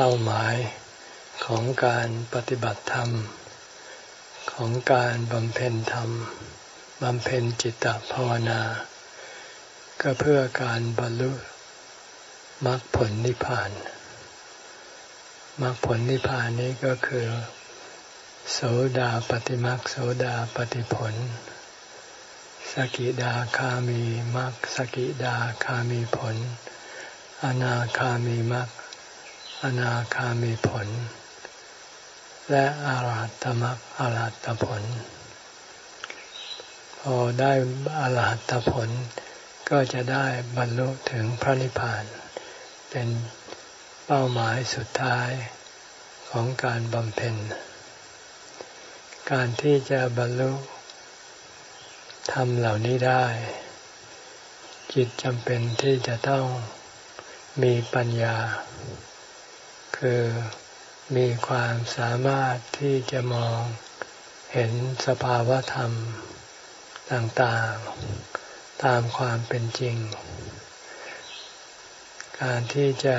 เป้าหมายของการปฏิบัติธรรม ของการบำเพ็ญธรรมบำเพ็ญจิตตภาวนา ก็เพื่อการบรรลุมรรคผลนิพพานมรรคผลนิพพานนี้ก็คือโสดาปฏิมรรคโสดาปฏิผล สกิดาคามีมรรคสกิดาคามีผล อนาคามีมรรค อนาคามีผล และอารัตมรรคอารัตผล พอได้อารัตผล ก็จะได้บรรลุถึงพระนิพพาน เป็นเป้าหมายสุดท้ายของการบำเพ็ญ การที่จะบรรลุทำเหล่านี้ได้ จิตจำเป็นที่จะต้องมีปัญญา คือมีความสามารถที่จะมองเห็นสภาวะธรรมต่างๆ ตามความเป็นจริง การที่จะ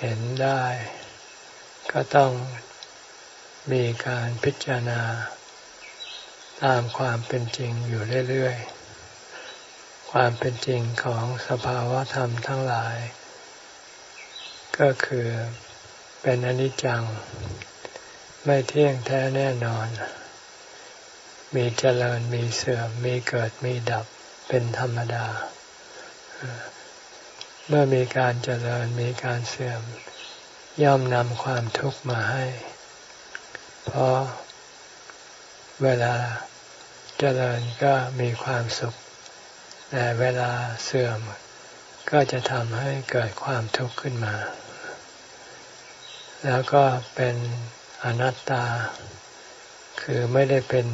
เห็นได้ ก็ต้องมีการพิจารณา ตามความเป็นจริงอยู่เรื่อยๆ ความเป็นจริงของสภาวะธรรมทั้งหลาย ก็คือ เป็นอนิจจัง ไม่เที่ยงแท้แน่นอน มีเจริญมีเสื่อมมีเกิดมีดับเป็นธรรมดา เมื่อมีการเจริญมีการเสื่อม ย่อมนำความทุกข์มาให้ เพราะเวลาเจริญก็มีความสุข แต่เวลาเสื่อมก็จะทำให้เกิดความทุกข์ขึ้นมา แล้วก็เป็นอนัตตา คือไม่ได้เป็น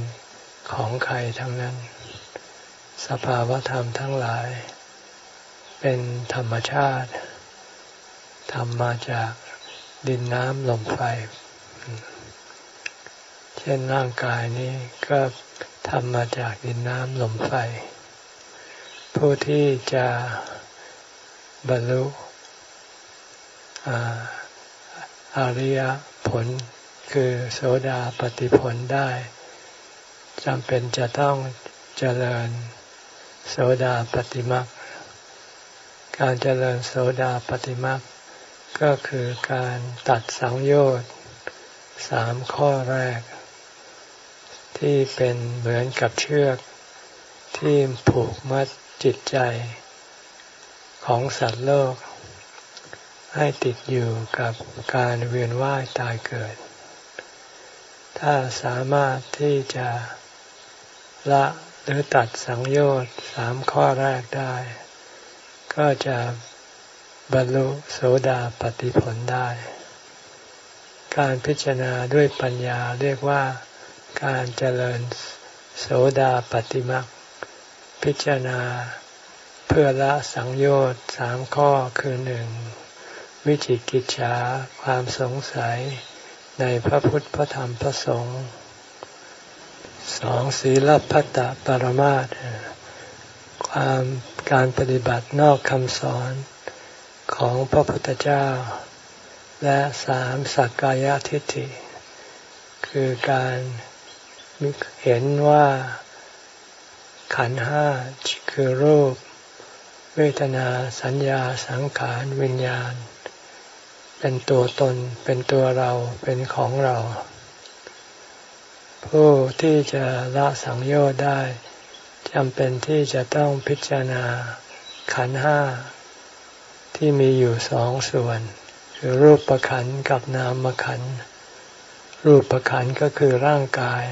ของใครทั้งนั้น สภาวะธรรมทั้งหลาย เป็นธรรมชาติทำมาจากดินน้ำลมไฟ เช่นร่างกายนี้ก็ทำมาจากดินน้ำลมไฟ ผู้ที่จะบรรลุ อริยผลคือโสดาปฏิผลได้จำเป็นจะต้องเจริญโสดาปฏิมักการเจริญโสดาปฏิมักก็คือการตัดสังโยชน์สามข้อแรก ที่เป็นเหมือนกับเชือก ที่ผูกมัดจิตใจของสัตว์โลก ให้ติดอยู่กับการเวียนว่ายตายเกิด ถ้าสามารถที่จะละหรือตัดสังโยชน์สามข้อแรกได้ ก็จะบรรลุโสดาปฏิผลได้ การพิจารณาด้วยปัญญาเรียกว่าการเจริญโสดาปฏิมักพิจารณาเพื่อละสังโยชน์สามข้อคือหนึ่ง วิจิกิจฉาความสงสัยในพระพุทธพระธรรมพระสงฆ์สองศีลพัตตปรมาตความการปฏิบัตินอกคำสอนของพระพุทธเจ้า และสามสักกายทิฏฐิ คือการเห็นว่าขันห้าคือรูป เวทนาสัญญาสังขารวิญญาณ เป็นตัวตน เป็นตัวเรา เป็นของเรา ผู้ที่จะละสังโยชน์ได้จำเป็นที่จะต้องพิจารณาขันห้า ที่มีอยู่สองส่วน คือรูปประขันกับนามขัน รูปประขันก็คือร่างกาย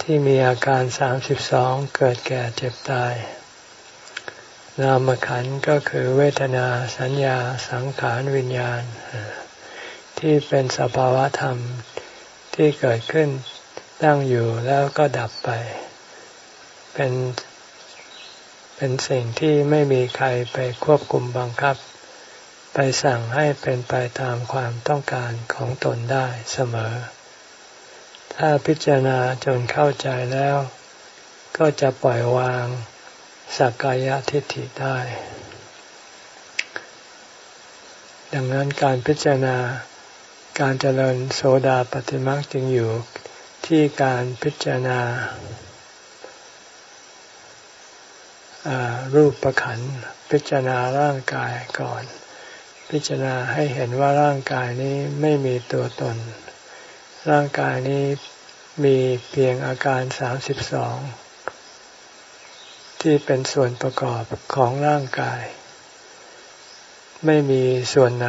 ที่มีอาการสามสิบสองเกิดแก่เจ็บตาย นามขันก็คือเวทนาสัญญาสังขารวิญญาณ ที่เป็นสภาวะธรรมที่เกิดขึ้นตั้งอยู่แล้วก็ดับไป เป็นเป็นสิ่งที่ไม่มีใครไปควบคุมบังคับ ไปสั่งให้เป็นไปตามความต้องการของตนได้เสมอ ถ้าพิจารณาจนเข้าใจแล้ว ก็จะปล่อยวาง สักกายทิฏฐิได้ ดังนั้นการพิจารณาการเจริญโสดาปฏิมักจึงอยู่ที่การพิจารณารูปประขันพิจารณาร่างกายก่อน พิจารณาให้เห็นว่าร่างกายนี้ไม่มีตัวตน ร่างกายนี้มีเพียงอาการสามสิบสอง ที่เป็นส่วนประกอบของร่างกาย ไม่มีส่วนไหน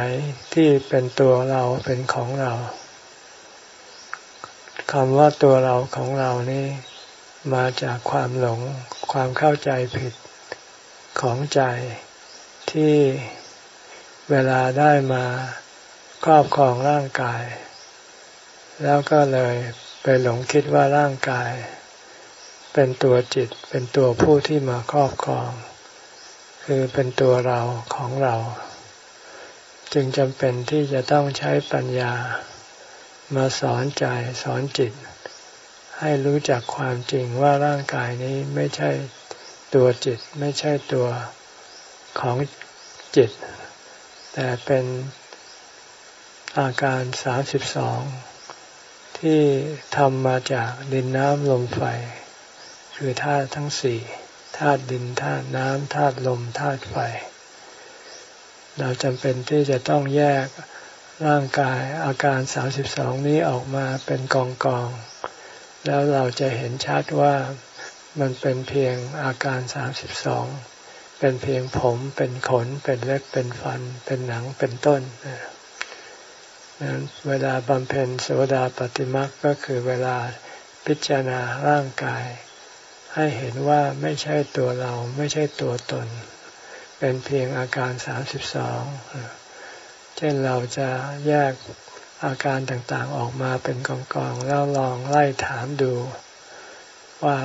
ที่เป็นตัวเราเป็นของเราคำว่าตัวเราของเรานี่มาจากความหลงความเข้าใจผิดของใจที่เวลาได้มาครอบครองร่างกาย แล้วก็เลยไปหลงคิดว่าร่างกาย เป็นตัวจิตเป็นตัวผู้ที่มาครอบครอง คือเป็นตัวเราของเรา จึงจำเป็นที่จะต้องใช้ปัญญา มาสอนใจสอนจิต ให้รู้จักความจริงว่าร่างกายนี้ไม่ใช่ตัวจิตไม่ใช่ตัวของจิต แต่เป็นอาการสามสิบสองที่ทำมาจากดินน้ำลมไฟ คือธาตุทั้งสี่ธาตุดินธาตุน้ำธาตุลมธาตุไฟ เราจำเป็นที่จะต้องแยกร่างกายอาการสามสิบสองนี้ออกมาเป็นกองกอง แล้วเราจะเห็นชัดว่ามันเป็นเพียงอาการสามสิบสองเป็นเพียงผมเป็นขน เป็นเล็บเป็นฟัน เป็นหนังเป็นต้นนั้นเวลาบำเพ็ญโสดาปฏิมักก็คือเวลาพิจารณาร่างกาย ให้เห็นว่าไม่ใช่ตัวเราไม่ใช่ตัวตน เป็นเพียงอาการสามสิบสองเช่นเราจะแยกอาการต่างๆออกมาเป็นกองๆแล้วลองไล่ถามดู ว่า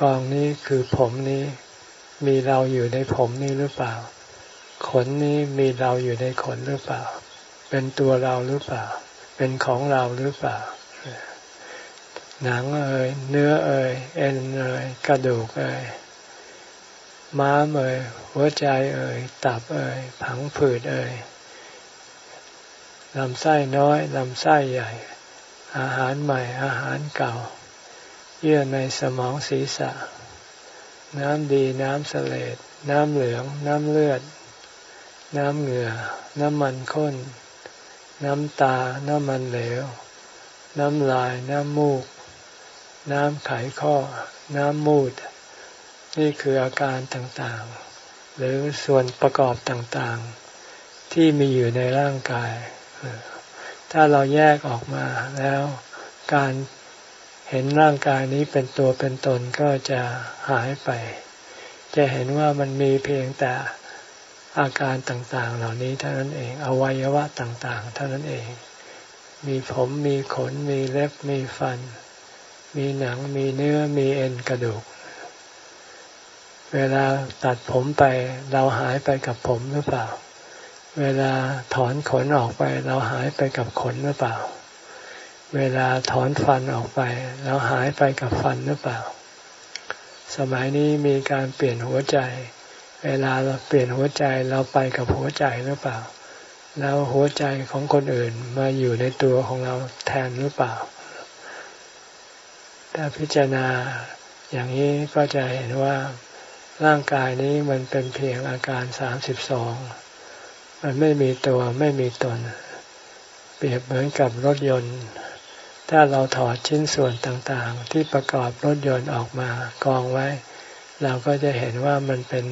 กองนี้คือผมนี้ มีเราอยู่ในผมนี้หรือเปล่า ขนนี้มีเราอยู่ในขนหรือเปล่า เป็นตัวเราหรือเปล่า เป็นของเราหรือเปล่า หนังเอ่ยเนื้อเอ่ยเอ็นเอ่ยกระดูกเอ่ยม้ามเอ่ยหัวใจเอ่ยตับเอ่ยผังผืดเอ่ยลำไส้น้อยลำไส้ใหญ่ อาหารใหม่อาหารเก่า เยื่อในสมองศีรษะ น้ำดีน้ำเสลดน้ำเหลือง น้ำเลือด น้ำเหงื่อ น้ำมันข้น น้ำตา น้ำมันเหลว น้ำลาย น้ำมูก น้ำไขข้อ น้ำมูด นี่คืออาการต่างๆ หรือส่วนประกอบต่างๆ ที่มีอยู่ในร่างกาย ถ้าเราแยกออกมาแล้วการเห็นร่างกายนี้เป็นตัวเป็นตนก็จะหายไป จะเห็นว่ามันมีเพียงแต่อาการต่างๆ เหล่านี้เท่านั้นเอง อวัยวะต่างๆ เท่านั้นเอง มีผมมีขนมีเล็บมีฟัน มีหนังมีเนื้อมีเอ็นกระดูก เวลาตัดผมไปเราหายไปกับผมหรือเปล่า เวลาถอนขนออกไป เราหายไปกับขนหรือเปล่า เวลาถอนฟันออกไปแล้วหายไปกับฟันหรือเปล่า สมัยนี้มีการเปลี่ยนหัวใจ เวลาเราเปลี่ยนหัวใจเราไปกับหัวใจหรือเปล่า แล้วหัวใจของคนอื่นมาอยู่ในตัวของเราแทนหรือเปล่า ถ้าพิจารณาอย่างนี้ก็จะเห็นว่าร่างกายนี้มันเป็นเพียงอาการสามสิบสองมันไม่มีตัวไม่มีตน เปรียบเหมือนกับรถยนต์ ถ้าเราถอดชิ้นส่วนต่างๆ ที่ประกอบรถยนต์ออกมากองไว้ เราก็จะเห็นว่ามันเป็น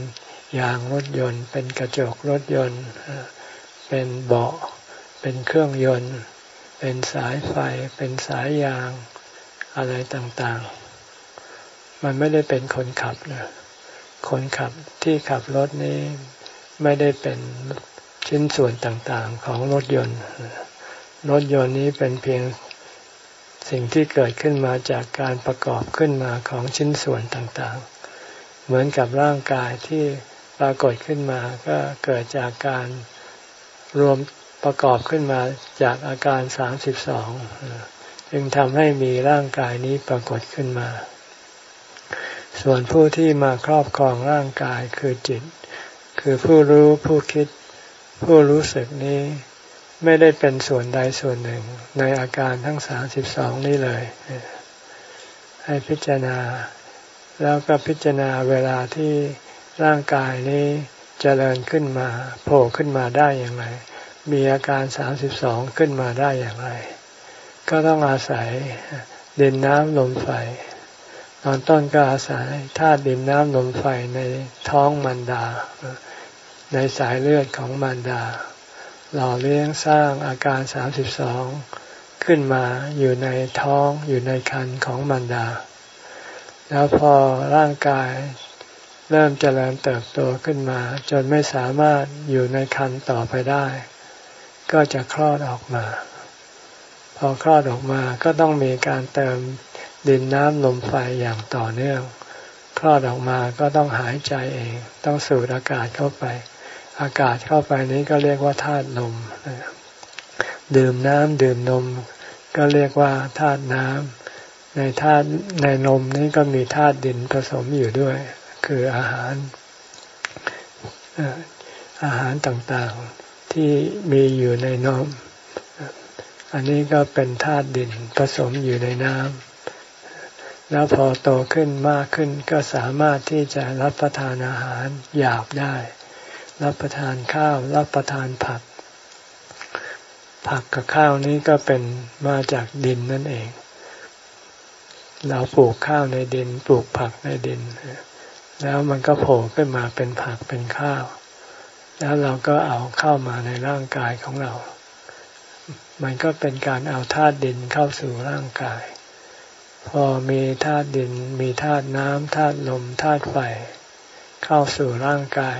ยางรถยนต์ เป็นกระจกรถยนต์ เป็นเบาะ เป็นเครื่องยนต์ เป็นสายไฟ เป็นสายยาง อะไรต่างๆ มันไม่ได้เป็นคนขับนะคนขับที่ขับรถนี้ไม่ได้เป็นชิ้นส่วนต่างๆ ของรถยนต์ รถยนต์นี้เป็นเพียงสิ่งที่เกิดขึ้นมาจากการประกอบขึ้นมาของชิ้นส่วนต่างๆ เหมือนกับร่างกายที่ปรากฏขึ้นมาก็เกิดจากการรวมประกอบขึ้นมาจากอาการสามสิบสอง จึงทำให้มีร่างกายนี้ปรากฏขึ้นมา ส่วนผู้ที่มาครอบครองร่างกายคือจิต คือผู้รู้ผู้คิด ผู้รู้สึกนี้ไม่ได้เป็นส่วนใดส่วนหนึ่งในอาการทั้งสามสิบสองนี้เลย ให้พิจารณา แล้วก็พิจารณาเวลาที่ร่างกายนี้จเจริญขึ้นมาโผล่ขึ้นมาได้อย่างไร มีอาการสามสิบสองขึ้นมาได้อย่างไร ก็ต้องอาศัยดินน้ำลมไฟ ตอนต้นก็อาศัยธาตุดินน้ำลมไฟในท้องมันดา ในสายเลือดของมันดา หล่อเลี้ยงสร้างอาการสามสิบสองขึ้นมาอยู่ในท้องอยู่ในคันของมันดา แล้วพอร่างกายเริ่มเจริญเติบโตขึ้นมา จนไม่สามารถอยู่ในคันต่อไปได้ ก็จะคลอดออกมา พอคลอดออกมาก็ต้องมีการเติมดินน้ำลมไฟอย่างต่อเนื่อง คลอดออกมาก็ต้องหายใจเอง ต้องสูดอากาศเข้าไป อากาศเข้าไปนี้ก็เรียกว่าธาตุลม ดื่มน้ำดื่มนม ก็เรียกว่าธาตุน้ำในธาตุในนมนี้ก็มีธาตุดินผสมอยู่ด้วย คืออาหาร อาหารต่างๆที่มีอยู่ในนม อันนี้ก็เป็นธาตุดินผสมอยู่ในน้ำแล้วพอโตขึ้นมากขึ้นก็สามารถที่จะรับประทานอาหารหยาบได้ รับประทานข้าว รับประทานผัก ผักกับข้าวนี้ก็เป็นมาจากดินนั่นเอง เราปลูกข้าวในดิน ปลูกผักในดิน แล้วมันก็โผล่ขึ้นมาเป็นผักเป็นข้าว แล้วเราก็เอาเข้ามาในร่างกายของเรา มันก็เป็นการเอาธาตุดินเข้าสู่ร่างกาย พอมีธาตุดิน มีธาตุน้ำธาตุลมธาตุไฟเข้าสู่ร่างกาย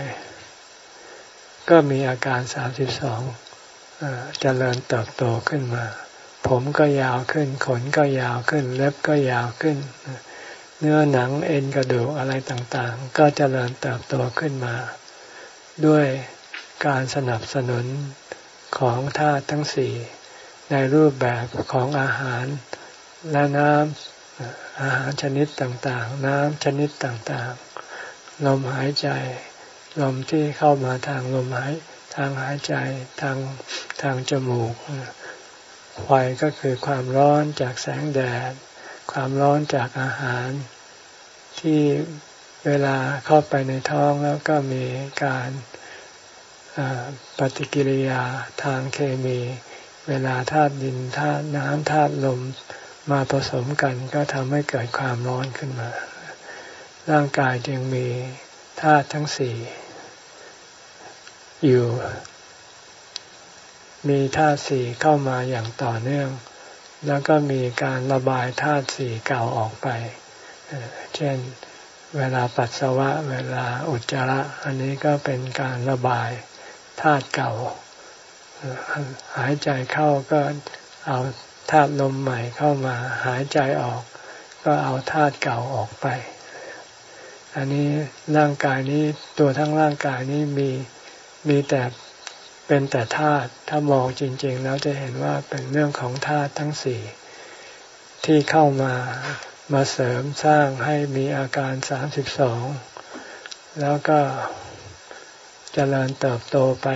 ก็มีอาการสามสิบสองเจริญเติบโตขึ้นมา ผมก็ยาวขึ้น ขนก็ยาวขึ้น เล็บก็ยาวขึ้น เนื้อหนังเอ็นกระดูกอะไรต่างๆ ก็เจริญเติบโตขึ้นมา ด้วยการสนับสนุนของธาตุทั้งสี่ ในรูปแบบของอาหารและน้ำอาหารชนิดต่างๆ น้ำชนิดต่างๆ ลมหายใจ ลมที่เข้ามาทางลมหายทางหายใจทางทางจมูกไฟก็คือความร้อนจากแสงแดด ความร้อนจากอาหาร ที่เวลาเข้าไปในท้องแล้วก็มีการปฏิกิริยาทางเคมี เวลาธาตุดินธาตุน้ำธาตุลมมาผสมกันก็ทำให้เกิดความร้อนขึ้นมา ร่างกายจึงมีธาตุทั้งสี่อยู่ มีธาตุสี่เข้ามาอย่างต่อเนื่อง แล้วก็มีการระบายธาตุสี่เก่าออกไป เช่นเวลาปัสสาวะ เวลาอุจจาระ อันนี้ก็เป็นการระบายธาตุเก่า หายใจเข้าก็เอาธาตุลมใหม่เข้ามา หายใจออก ก็เอาธาตุเก่าออกไป อันนี้ร่างกายนี้ตัวทั้งร่างกายนี้มีมีแต่เป็นแต่ธาตุถ้ามองจริง ๆ แล้วจะเห็นว่าเป็นเรื่องของธาตุทั้งสี่ที่เข้ามามาเสริมสร้างให้มีอาการสามสิบสองแล้วก็จเจริญเติบโตไป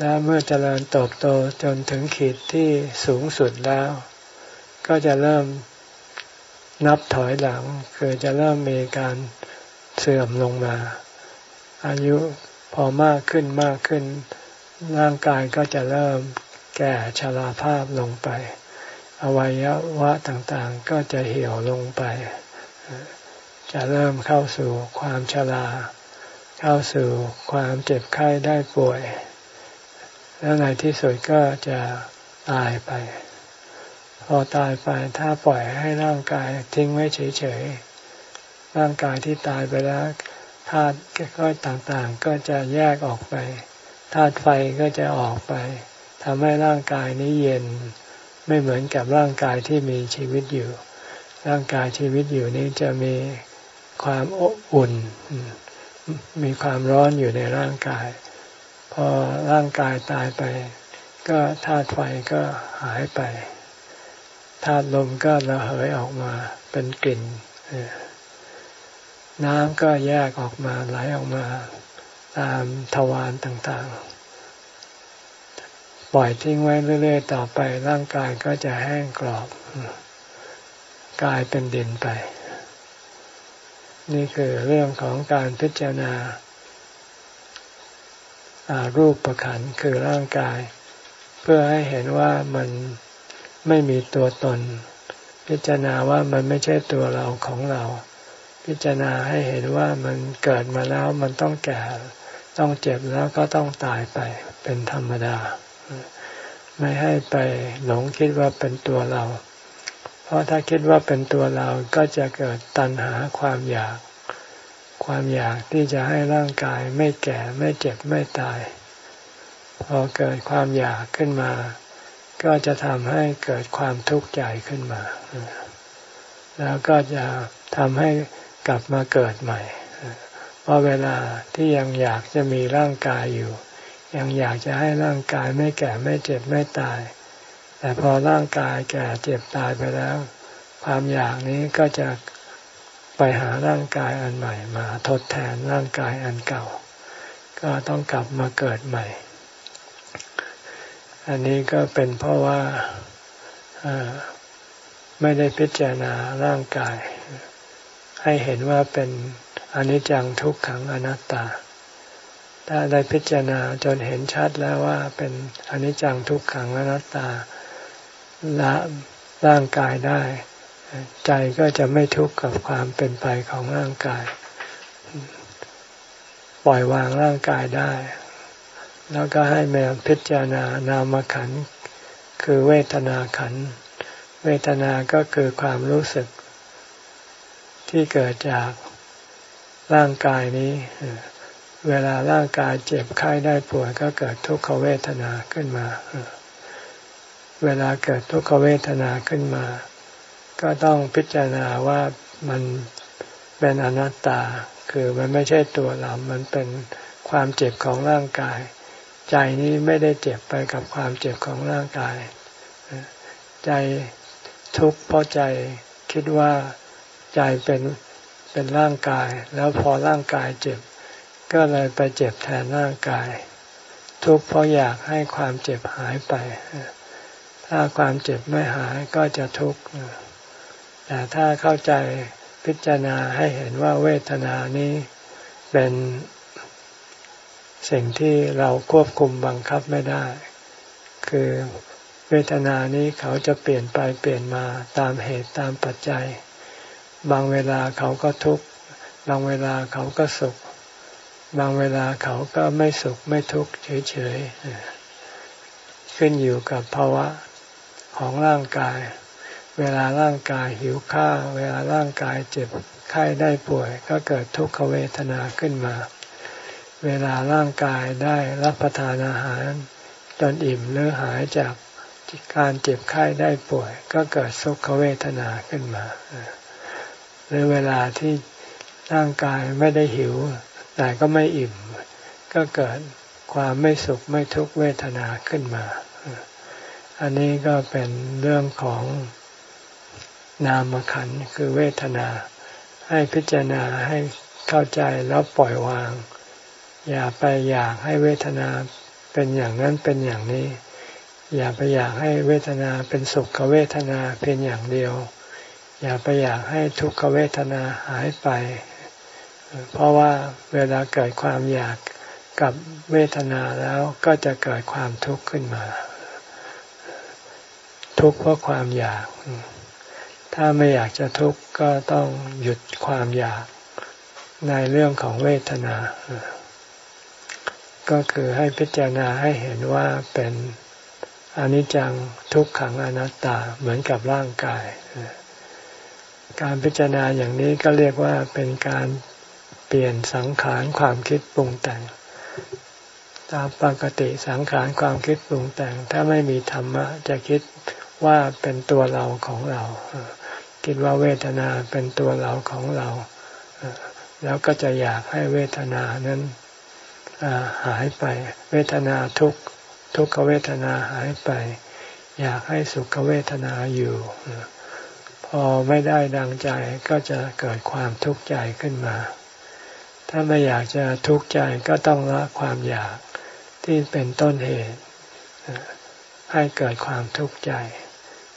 แล้วเมื่อเจริญเติบโตจนถึงขีดที่สูงสุดแล้ว ก็จะเริ่มนับถอยหลัง คือจะเริ่มมีการเสื่อมลงมา อายุพอมากขึ้นมากขึ้น ร่างกายก็จะเริ่มแก่ชราภาพลงไป อวัยวะต่างๆ ก็จะเหี่ยวลงไป จะเริ่มเข้าสู่ความชรา เข้าสู่ความเจ็บไข้ได้ป่วย แล้วในที่สุดก็จะตายไป พอตายไปถ้าปล่อยให้ร่างกายทิ้งไว้เฉยๆร่างกายที่ตายไปแล้วธาตุก็ต่างๆ ก็จะแยกออกไปธาตุไฟก็จะออกไปทำให้ร่างกายนี้เย็นไม่เหมือนกับร่างกายที่มีชีวิตอยู่ ร่างกายชีวิตอยู่นี้จะมีความอบอุ่น มีความร้อนอยู่ในร่างกาย พอร่างกายตายไป ก็ธาตุไฟก็หายไปธาตุลมก็ระเหยออกมาเป็นกลิ่นน้ำก็แยกออกมาไหลออกมาตามทวารต่างๆ ปล่อยทิ้งไว้เรื่อย ๆ ต่อไปร่างกายก็จะแห้งกรอบ กลายเป็นดินไป นี่คือเรื่องของการพิจารณา รูปประขันคือร่างกาย เพื่อให้เห็นว่ามันไม่มีตัวตน พิจารณาว่ามันไม่ใช่ตัวเราของเรา พิจารณาให้เห็นว่ามันเกิดมาแล้วมันต้องแก่ ต้องเจ็บแล้วก็ต้องตายไปเป็นธรรมดา ไม่ให้ไปหลงคิดว่าเป็นตัวเรา เพราะถ้าคิดว่าเป็นตัวเราก็จะเกิดตัณหาความอยาก ความอยากที่จะให้ร่างกายไม่แก่ไม่เจ็บไม่ตาย พอเกิดความอยากขึ้นมา ก็จะทำให้เกิดความทุกข์ใจขึ้นมา แล้วก็จะทำให้กลับมาเกิดใหม่ เพราะเวลาที่ยังอยากจะมีร่างกายอยู่ ยังอยากจะให้ร่างกายไม่แก่ไม่เจ็บไม่ตาย แต่พอร่างกายแก่เจ็บตายไปแล้ว ความอยากนี้ก็จะ ไปหาร่างกายอันใหม่มาทดแทนร่างกายอันเก่า ก็ต้องกลับมาเกิดใหม่ อันนี้ก็เป็นเพราะว่าไม่ได้พิจารณาร่างกาย ให้เห็นว่าเป็นอนิจจังทุกขังอนัตตา ถ้าได้พิจารณาจนเห็นชัดแล้วว่าเป็นอนิจจังทุกขังอนัตตาละร่างกายได้ ใจก็จะไม่ทุกข์กับความเป็นไปของร่างกาย ปล่อยวางร่างกายได้ แล้วก็ให้แมพิจารณานามขัน คือเวทนาขัน เวทนาก็คือความรู้สึก ที่เกิดจากร่างกายนี้ เวลาร่างกายเจ็บไข้ได้ป่วยก็เกิดทุกขเวทนาขึ้นมา เวลาเกิดทุกขเวทนาขึ้นมา ก็ต้องพิจารณาว่ามันเป็นอนัตตา คือมันไม่ใช่ตัวเรา มันเป็นความเจ็บของร่างกาย ใจนี้ไม่ได้เจ็บไปกับความเจ็บของร่างกาย ใจทุกข์เพราะใจคิดว่าใจเป็นเป็นร่างกาย แล้วพอร่างกายเจ็บ ก็เลยไปเจ็บแทนร่างกาย ทุกข์เพราะอยากให้ความเจ็บหายไป ถ้าความเจ็บไม่หายก็จะทุกข์ แต่ถ้าเข้าใจพิจารณาให้เห็นว่าเวทนานี้เป็นสิ่งที่เราควบคุมบังคับไม่ได้ คือเวทนานี้เขาจะเปลี่ยนไปเปลี่ยนมาตามเหตุตามปัจจัย บางเวลาเขาก็ทุกข์ บางเวลาเขาก็สุข บางเวลาเขาก็ไม่สุขไม่ทุกข์เฉยๆ ขึ้นอยู่กับภาวะของร่างกาย เวลาร่างกายหิวข้าวเวลาร่างกายเจ็บไข้ได้ป่วย ก็เกิดทุกขเวทนาขึ้นมา เวลาร่างกายได้รับประทานอาหาร จนอิ่มหรือหายจากการเจ็บไข้ได้ป่วย ก็เกิดสุขเวทนาขึ้นมา หรือเวลาที่ร่างกายไม่ได้หิว แต่ก็ไม่อิ่ม ก็เกิดความไม่สุขไม่ทุกขเวทนาขึ้นมา อันนี้ก็เป็นเรื่องของ นามขันคือเวทนา ให้พิจารณาให้เข้าใจแล้วปล่อยวาง อย่าไปอยากให้เวทนาเป็นอย่างนั้นเป็นอย่างนี้ อย่าไปอยากให้เวทนาเป็นสุขเวทนาเพียงอย่างเดียว อย่าไปอยากให้ทุกขเวทนาหายไป เพราะว่าเวลาเกิดความอยากกับเวทนาแล้วก็จะเกิดความทุกข์ขึ้นมา ทุกข์เพราะความอยาก ถ้าไม่อยากจะทุกข์ก็ต้องหยุดความอยากในเรื่องของเวทนา ก็คือให้พิจารณาให้เห็นว่าเป็นอนิจจังทุกขังอนัตตาเหมือนกับร่างกาย การพิจารณาอย่างนี้ก็เรียกว่าเป็นการเปลี่ยนสังขารความคิดปรุงแต่ง ตามปกติสังขารความคิดปรุงแต่ง ถ้าไม่มีธรรมะจะคิดว่าเป็นตัวเราของเรา คิดว่าเวทนาเป็นตัวเราของเรา แล้วก็จะอยากให้เวทนานั้นหายไป เวทนาทุกทุกขเวทนาหายไป อยากให้สุขเวทนาอยู่ พอไม่ได้ดังใจก็จะเกิดความทุกข์ใจขึ้นมา ถ้าไม่อยากจะทุกข์ใจก็ต้องละความอยากที่เป็นต้นเหตุให้เกิดความทุกข์ใจ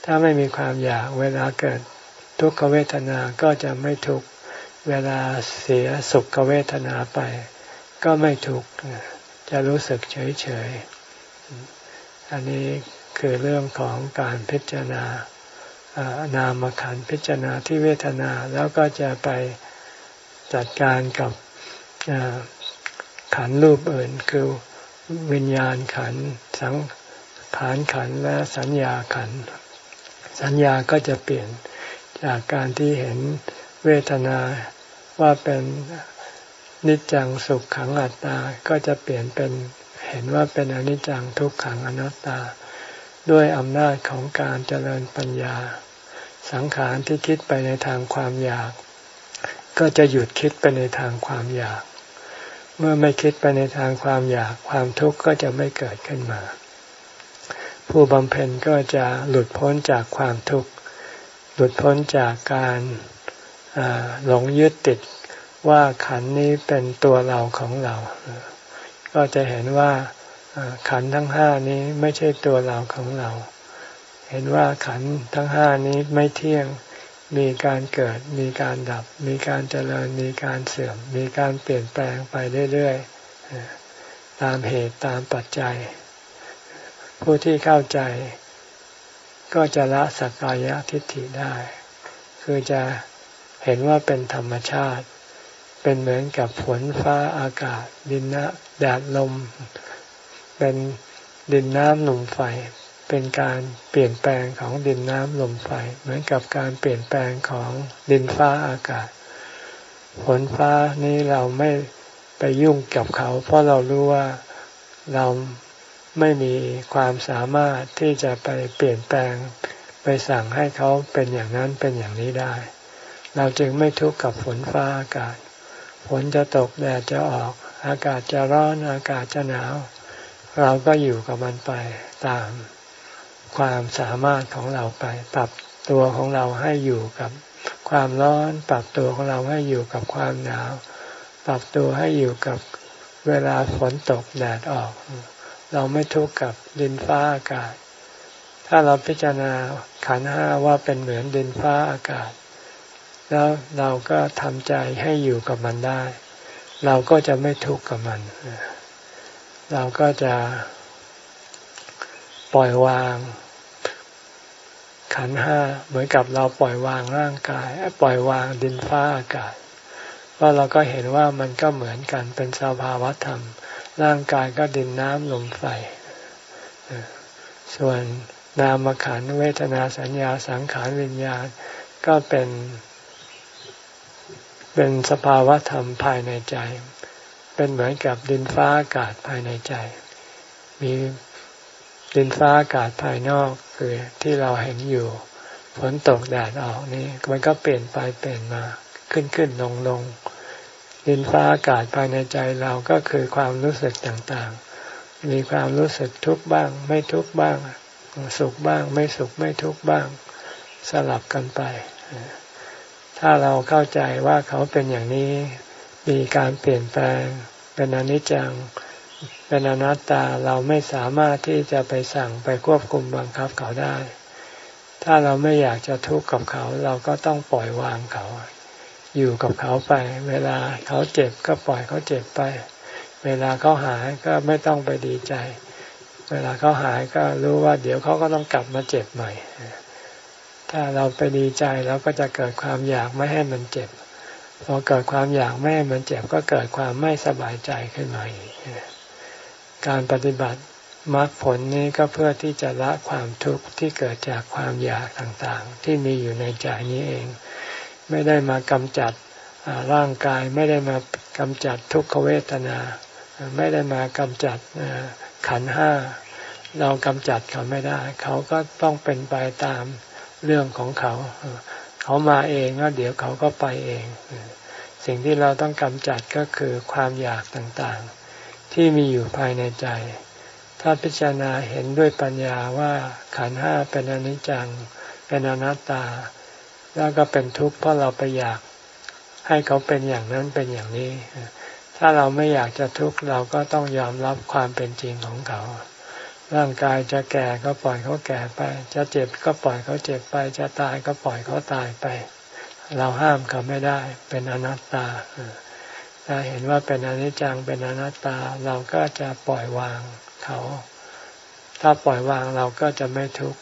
ถ้าไม่มีความอยากเวลาเกิด ทุกขเวทนาก็จะไม่ทุกเวลาเสียสุขเวทนาไป ก็ไม่ทุกจะรู้สึกเฉยเฉยอันนี้คือเรื่องของการพิจารณานามขันพิจารณาที่เวทนาแล้วก็จะไปจัดการกับขันรูปอื่น คือวิญญาณขันสังขารขันและสัญญาขัน สัญญาก็จะเปลี่ยน จากการที่เห็นเวทนาว่าเป็นนิจจังสุขขังอัตตา ก็จะเปลี่ยนเป็นเห็นว่าเป็นอนิจจังทุกขังอนัตตา ด้วยอำนาจของการเจริญปัญญา สังขารที่คิดไปในทางความอยาก ก็จะหยุดคิดไปในทางความอยาก เมื่อไม่คิดไปในทางความอยากความทุกข์ก็จะไม่เกิดขึ้นมา ผู้บำเพ็ญก็จะหลุดพ้นจากความทุกข์ ลุดพ้นจากการหลงยึดติดว่าขันนี้เป็นตัวเราของเรา ก็จะเห็นว่าขันทั้งห้านี้ไม่ใช่ตัวเราของเรา เห็นว่าขันทั้งห้านี้ไม่เที่ยง มีการเกิด มีการดับ มีการเจริญ มีการเสื่อม มีการเปลี่ยนแปลงไปเรื่อยๆ ตามเหตุตามปัจจัย ผู้ที่เข้าใจ ก็จะละสักกายทิฏฐิได้ คือจะเห็นว่าเป็นธรรมชาติ เป็นเหมือนกับฝนฟ้าอากาศ ดินน้ำแดดลม เป็นดินน้ำลมไฟ เป็นการเปลี่ยนแปลงของดินน้ำลมไฟ เหมือนกับการเปลี่ยนแปลงของดินฟ้าอากาศฝนฟ้านี้เราไม่ไปยุ่งกับเขา เพราะเรารู้ว่าเรา ไม่มีความสามารถที่จะไปเปลี่ยนแปลง ไปสั่งให้เขาเป็นอย่างนั้นเป็นอย่างนี้ได้ เราจึงไม่ทุกข์กับฝนฟ้าอากาศ ฝนจะตกแดดจะออกอากาศจะร้อนอากาศจะหนาว เราก็อยู่กับมันไปตามความสามารถของเราไป ปรับตัวของเราให้อยู่กับความร้อน ปรับตัวของเราให้อยู่กับความหนาว ปรับตัวให้อยู่กับเวลาฝนตกแดดออก เราไม่ทุกข์กับดินฟ้าอากาศ ถ้าเราพิจารณาขันห้าว่าเป็นเหมือนดินฟ้าอากาศ แล้วเราก็ทำใจให้อยู่กับมันได้ เราก็จะไม่ทุกข์กับมัน เราก็จะปล่อยวาง ขันห้าเหมือนกับเราปล่อยวางร่างกาย ปล่อยวางดินฟ้าอากาศว่าเราก็เห็นว่ามันก็เหมือนกันเป็นสภาวะธรรม ร่างกายก็ดินน้ำลมไฟ ส่วนนามขันเวทนาสัญญาสังขารวิญญาณก็เป็น เป็นสภาวะธรรมภายในใจ เป็นเหมือนกับดินฟ้าอากาศภายในใจ มีดินฟ้าอากาศภายนอกคือที่เราเห็นอยู่ฝนตกแดดออกนี่มันก็เปลี่ยนไปเปลี่ยนมาขึ้นขึ้นลงลง ดินฟ้าอากาศภายในใจเราก็คือความรู้สึกต่างๆ มีความรู้สึกทุกข์บ้าง ไม่ทุกข์บ้าง สุขบ้าง ไม่สุขไม่ทุกข์บ้าง สลับกันไป ถ้าเราเข้าใจว่าเขาเป็นอย่างนี้ มีการเปลี่ยนแปลง เป็นอนิจจัง เป็นอนัตตา เราไม่สามารถที่จะไปสั่งไปควบคุมบังคับเขาได้ ถ้าเราไม่อยากจะทุกข์กับเขา เราก็ต้องปล่อยวางเขา อยู่กับเขาไป เวลาเขาเจ็บก็ปล่อยเขาเจ็บไป เวลาเขาหายก็ไม่ต้องไปดีใจ เวลาเขาหายก็รู้ว่า เดี๋ยวเขาก็ต้องกลับมาเจ็บใหม่ ถ้าเราไปดีใจเราก็จะเกิดความอยากไม่ให้มันเจ็บ พอเกิดความอยากไม่ให้มันเจ็บก็เกิดความไม่สบายใจขึ้นมาอีกการปฏิบัติมรรคผลนี้ก็เพื่อที่จะละความทุกข์ที่เกิดจากความอยากต่างๆ ที่มีอยู่ในใจนี้เอง ไม่ได้มากำจัดร่างกายไม่ได้มากำจัดทุกขเวทนา ไม่ได้มากำจัดขันห้า เรากำจัดเขาไม่ได้ เขาก็ต้องเป็นไปตามเรื่องของเขา เขามาเองแล้วเดี๋ยวเขาก็ไปเอง สิ่งที่เราต้องกำจัดก็คือความอยากต่างๆ ที่มีอยู่ภายในใจ ถ้าพิจารณาเห็นด้วยปัญญาว่าขันห้าเป็นอนิจจังเป็นอนัตตา แล้วก็เป็นทุกข์เพราะเราไปอยากให้เขาเป็นอย่างนั้นเป็นอย่างนี้ ถ้าเราไม่อยากจะทุกข์เราก็ต้องยอมรับความเป็นจริงของเขา ร่างกายจะแก่ก็ปล่อยเขาแก่ไป จะเจ็บก็ปล่อยเขาเจ็บไป จะตายก็ปล่อยเขาตายไป เราห้ามเขาไม่ได้ เป็นอนัตตาถ้าเห็นว่าเป็นอนิจจังเป็นอนัตตาเราก็จะปล่อยวางเขา ถ้าปล่อยวางเราก็จะไม่ทุกข์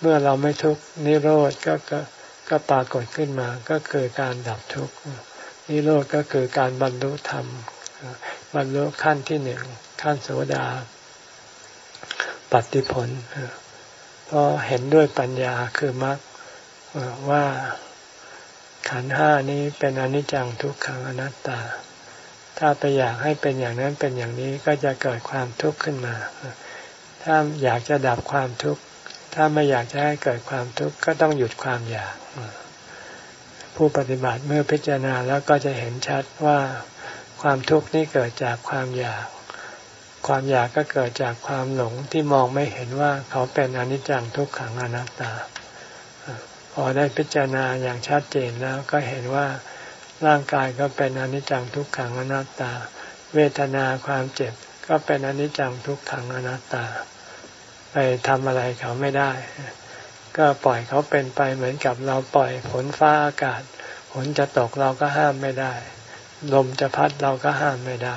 เมื่อเราไม่ทุกข์นิโรธก็ก็ก็ปรากฏขึ้นมา ก็คือการดับทุกข์นิโรธก็คือการบรรลุธรรม บรรลุขั้นที่หนึ่งขั้นโสดาปฏิผลเพราะเห็นด้วยปัญญาคือมรรคว่าขันห้านี้เป็นอนิจจังทุกขังอนัตตา ถ้าไปอยากให้เป็นอย่างนั้นเป็นอย่างนี้ก็จะเกิดความทุกข์ขึ้นมา ถ้าอยากจะดับความทุกข์ ถ้าไม่อยากจะให้เกิดความทุกข์ก็ต้องหยุดความอยาก ผู้ปฏิบัติเมื่อพิจารณาแล้วก็จะเห็นชัดว่าความทุกข์นี้เกิดจากความอยาก ความอยากก็เกิดจากความหลงที่มองไม่เห็นว่าเขาเป็นอนิจจังทุกขังอนัตตา พอได้พิจารณาอย่างชัดเจนแล้วก็เห็นว่าร่างกายก็เป็นอนิจจังทุกขังอนัตตา เวทนาความเจ็บก็เป็นอนิจจังทุกขังอนัตตา ไปทำอะไรเขาไม่ได้ ก็ปล่อยเขาเป็นไปเหมือนกับเราปล่อยฝนฟ้าอากาศฝนจะตกเราก็ห้ามไม่ได้ ลมจะพัดเราก็ห้ามไม่ได้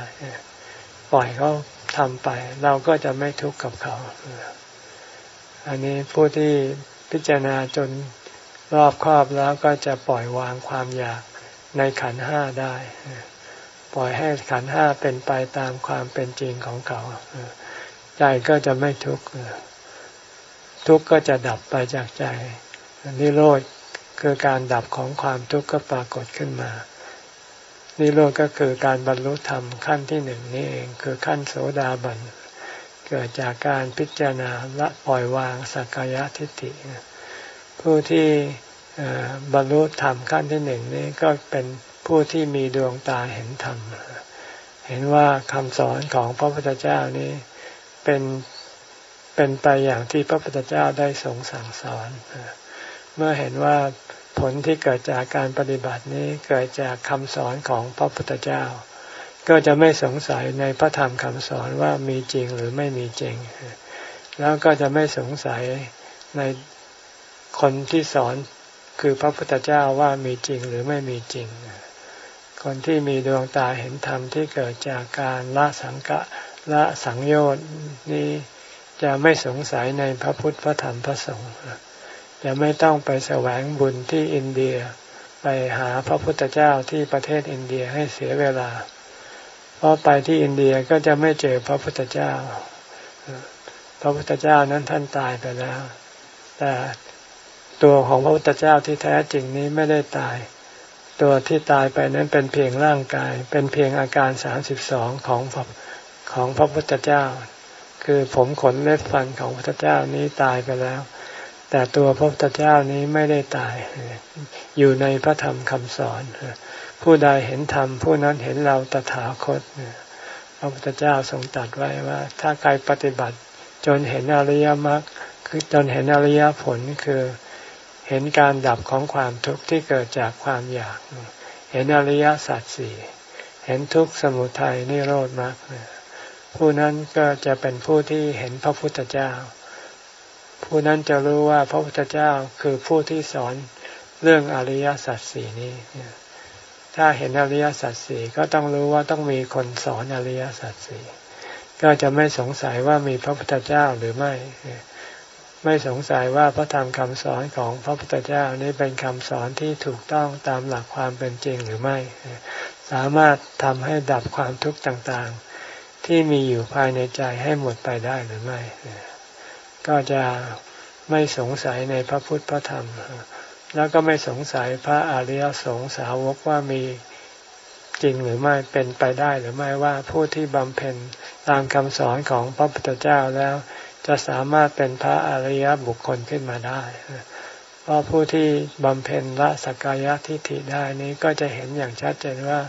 ปล่อยเขาทำไป เราก็จะไม่ทุกข์กับเขา อันนี้ผู้ที่พิจารณาจนรอบครอบแล้วก็จะปล่อยวางความอยากในขันห้าได้ ปล่อยให้ขันห้าเป็นไปตามความเป็นจริงของเขาใจก็จะไม่ทุกข์ ทุกข์ก็จะดับไปจากใจนิโรธคือการดับของความทุกข์ก็ปรากฏขึ้นมานิโรธก็คือการบรรลุธรรมขั้นที่หนึ่งนี่เองคือขั้นโสดาบันเกิดจากการพิจารณาละปล่อยวางสักกายทิฏฐิผู้ที่บรรลุธรรมขั้นที่หนึ่งนี้ก็เป็นผู้ที่มีดวงตาเห็นธรรม เห็นว่าคำสอนของพระพุทธเจ้านี้เป็น เป็นไปอย่างที่พระพุทธเจ้าได้ทรงสั่งสอน เมื่อเห็นว่าผลที่เกิดจากการปฏิบัตินี้เกิดจากคำสอนของพระพุทธเจ้า ก็จะไม่สงสัยในพระธรรมคำสอนว่ามีจริงหรือไม่มีจริง แล้วก็จะไม่สงสัยในคนที่สอนคือพระพุทธเจ้าว่ามีจริงหรือไม่มีจริง คนที่มีดวงตาเห็นธรรมที่เกิดจากการละสังกะละสังโยชน์นี้ จะไม่สงสัยในพระพุทธพระธรรมพระสงฆ์จะไม่ต้องไปแสวงบุญที่อินเดีย ไปหาพระพุทธเจ้าที่ประเทศอินเดียให้เสียเวลา เพราะไปที่อินเดียก็จะไม่เจอพระพุทธเจ้า พระพุทธเจ้านั้นท่านตายไปแล้ว แต่ตัวของพระพุทธเจ้าที่แท้จริงนี้ไม่ได้ตาย ตัวที่ตายไปนั้นเป็นเพียงร่างกาย เป็นเพียงอาการสามสิบสองของของพระพุทธเจ้า คือผมขนเล็บฟันของพระพุทธเจ้านี้ตายไปแล้ว แต่ตัวพระพุทธเจ้านี้ไม่ได้ตาย อยู่ในพระธรรมคำสอน ผู้ใดเห็นธรรมผู้นั้นเห็นเราตถาคตพระพุทธเจ้าทรงตรัสไว้ว่า ถ้าใครปฏิบัติ จนเห็นอริยมรรคคือจนเห็นอริยผลคือเห็นการดับของความทุกข์ที่เกิดจากความอยาก เห็นอริยสัจสี่เห็นทุกข์สมุทัยนิโรธมรรค ผู้นั้นก็จะเป็นผู้ที่เห็นพระพุทธเจ้า ผู้นั้นจะรู้ว่าพระพุทธเจ้าคือผู้ที่สอนเรื่องอริยสัจสี่นี้ ถ้าเห็นอริยสัจสี่ก็ต้องรู้ว่าต้องมีคนสอนอริยสัจสี่ก็จะไม่สงสัยว่ามีพระพุทธเจ้าหรือไม่ ไม่สงสัยว่าพระธรรมคำสอนของพระพุทธเจ้านี้เป็นคำสอนที่ถูกต้องตามหลักความเป็นจริงหรือไม่ สามารถทำให้ดับความทุกข์ต่างๆ ที่มีอยู่ภายในใจให้หมดไปได้หรือไม่ ก็จะไม่สงสัยในพระพุทธพระธรรม แล้วก็ไม่สงสัยพระอริยสงสาวกว่ามีจริงหรือไม่เป็นไปได้หรือไม่ว่าผู้ที่บำเพ็ญตามคำสอนของพระพุทธเจ้าแล้ว จะสามารถเป็นพระอริยบุคคลขึ้นมาได้เพราะผู้ที่บำเพ็ญละสักกายทิฏฐิได้นี้ก็จะเห็นอย่างชัดเจนว่า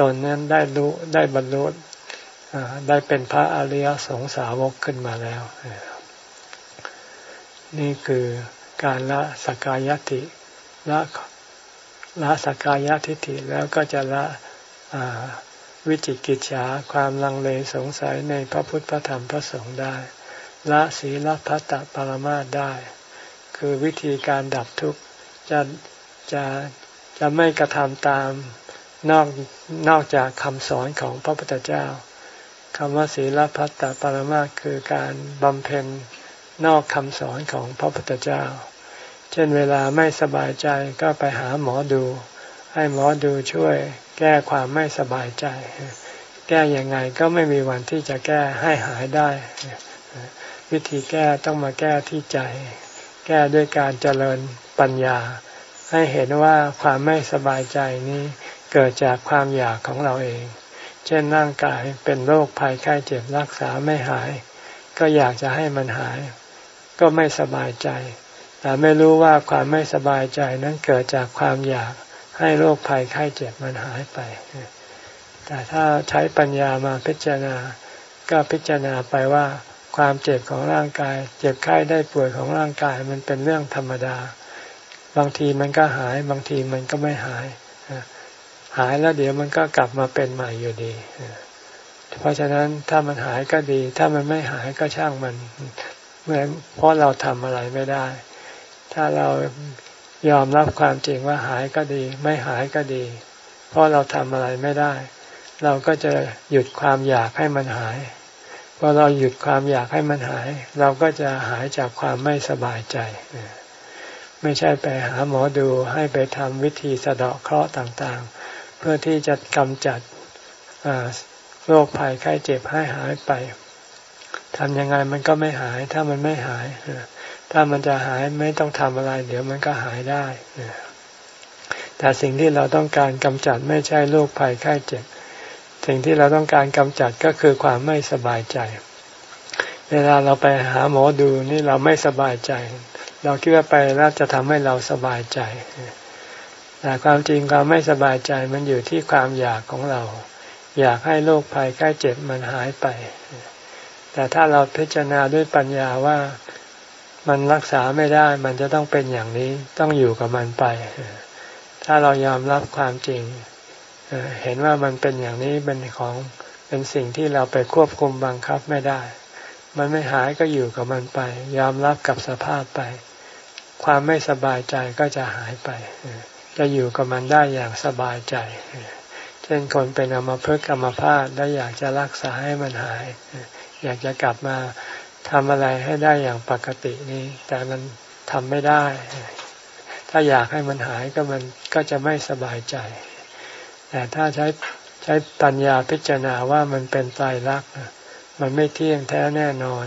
ตนนั้นได้รู้ได้บรรลุ ได้เป็นพระอริยสงสาวกขึ้นมาแล้ว นี่คือการละสกายทิละละสกกายทิฏฐิแล้วก็จะละวิจิกิจฉาความลังเลสงสัยในพระพุทธพระธรรมพระสงฆ์ได้ ละศีลพัตตปรมาได้ คือวิธีการดับทุกข์จะจะจะไม่กระทำตามนอกนอกจากคำสอนของพระพุทธเจ้า คำว่าศีลพัตตปรมาคือการบำเพ็ญนอกคำสอนของพระพุทธเจ้า เช่นเวลาไม่สบายใจก็ไปหาหมอดู ให้หมอดูช่วยแก้ความไม่สบายใจ แก้ยังไงก็ไม่มีวันที่จะแก้ให้หายได้ วิธีแก้ต้องมาแก้ที่ใจ แก้ด้วยการเจริญปัญญา ให้เห็นว่าความไม่สบายใจนี้เกิดจากความอยากของเราเอง เช่นร่างกายเป็นโรคภัยไข้เจ็บรักษาไม่หาย ก็อยากจะให้มันหาย ก็ไม่สบายใจ แต่ไม่รู้ว่าความไม่สบายใจนั้นเกิดจากความอยากให้โรคภัยไข้เจ็บมันหายไป แต่ถ้าใช้ปัญญามาพิจารณา ก็พิจารณาไปว่าความเจ็บของร่างกาย เจ็บไข้ได้ป่วยของร่างกายมันเป็นเรื่องธรรมดา บางทีมันก็หาย บางทีมันก็ไม่หาย หายแล้วเดี๋ยวมันก็กลับมาเป็นใหม่อยู่ดี เพราะฉะนั้นถ้ามันหายก็ดี ถ้ามันไม่หายก็ช่างมันเพราะเราทำอะไรไม่ได้ ถ้าเรายอมรับความจริงว่าหายก็ดี ไม่หายก็ดี เพราะเราทำอะไรไม่ได้ เราก็จะหยุดความอยากให้มันหายพอเราหยุดความอยากให้มันหาย เราก็จะหายจากความไม่สบายใจ ไม่ใช่ไปหาหมอดูให้ไปทำวิธีสะเดาะเคราะห์ต่างๆ เพื่อที่จะกำจัดโรคภัยไข้เจ็บให้หายไปทำยังไงมันก็ไม่หาย ถ้ามันไม่หายถ้ามันจะหายไม่ต้องทำอะไร เดี๋ยวมันก็หายได้แต่สิ่งที่เราต้องการกำจัดไม่ใช่โรคภัยไข้เจ็บ สิ่งที่เราต้องการกำจัดก็คือความไม่สบายใจ เวลาเราไปหาหมอดูนี่เราไม่สบายใจ เราคิดว่าไปแล้วจะทำให้เราสบายใจ แต่ความจริงความไม่สบายใจมันอยู่ที่ความอยากของเรา อยากให้โรคภัยไข้เจ็บมันหายไป แต่ถ้าเราพิจารณาด้วยปัญญาว่ามันรักษาไม่ได้ มันจะต้องเป็นอย่างนี้ต้องอยู่กับมันไป ถ้าเรายอมรับความจริง เห็นว่ามันเป็นอย่างนี้เป็นของเป็นสิ่งที่เราไปควบคุมบังคับไม่ได้ มันไม่หายก็อยู่กับมันไป ยอมรับกับสภาพไป ความไม่สบายใจก็จะหายไป จะอยู่กับมันได้อย่างสบายใจ เช่นคนเป็นอมภพกรรมภาพและอยากจะรักษาให้มันหาย อยากจะกลับมาทำอะไรให้ได้อย่างปกตินี้ แต่มันทำไม่ได้ ถ้าอยากให้มันหายก็มันก็จะไม่สบายใจ แต่ถ้าใช้ใช้ปัญญาพิจารณาว่ามันเป็นไตายรักษณ์มันไม่เที่ยงแท้แน่นอน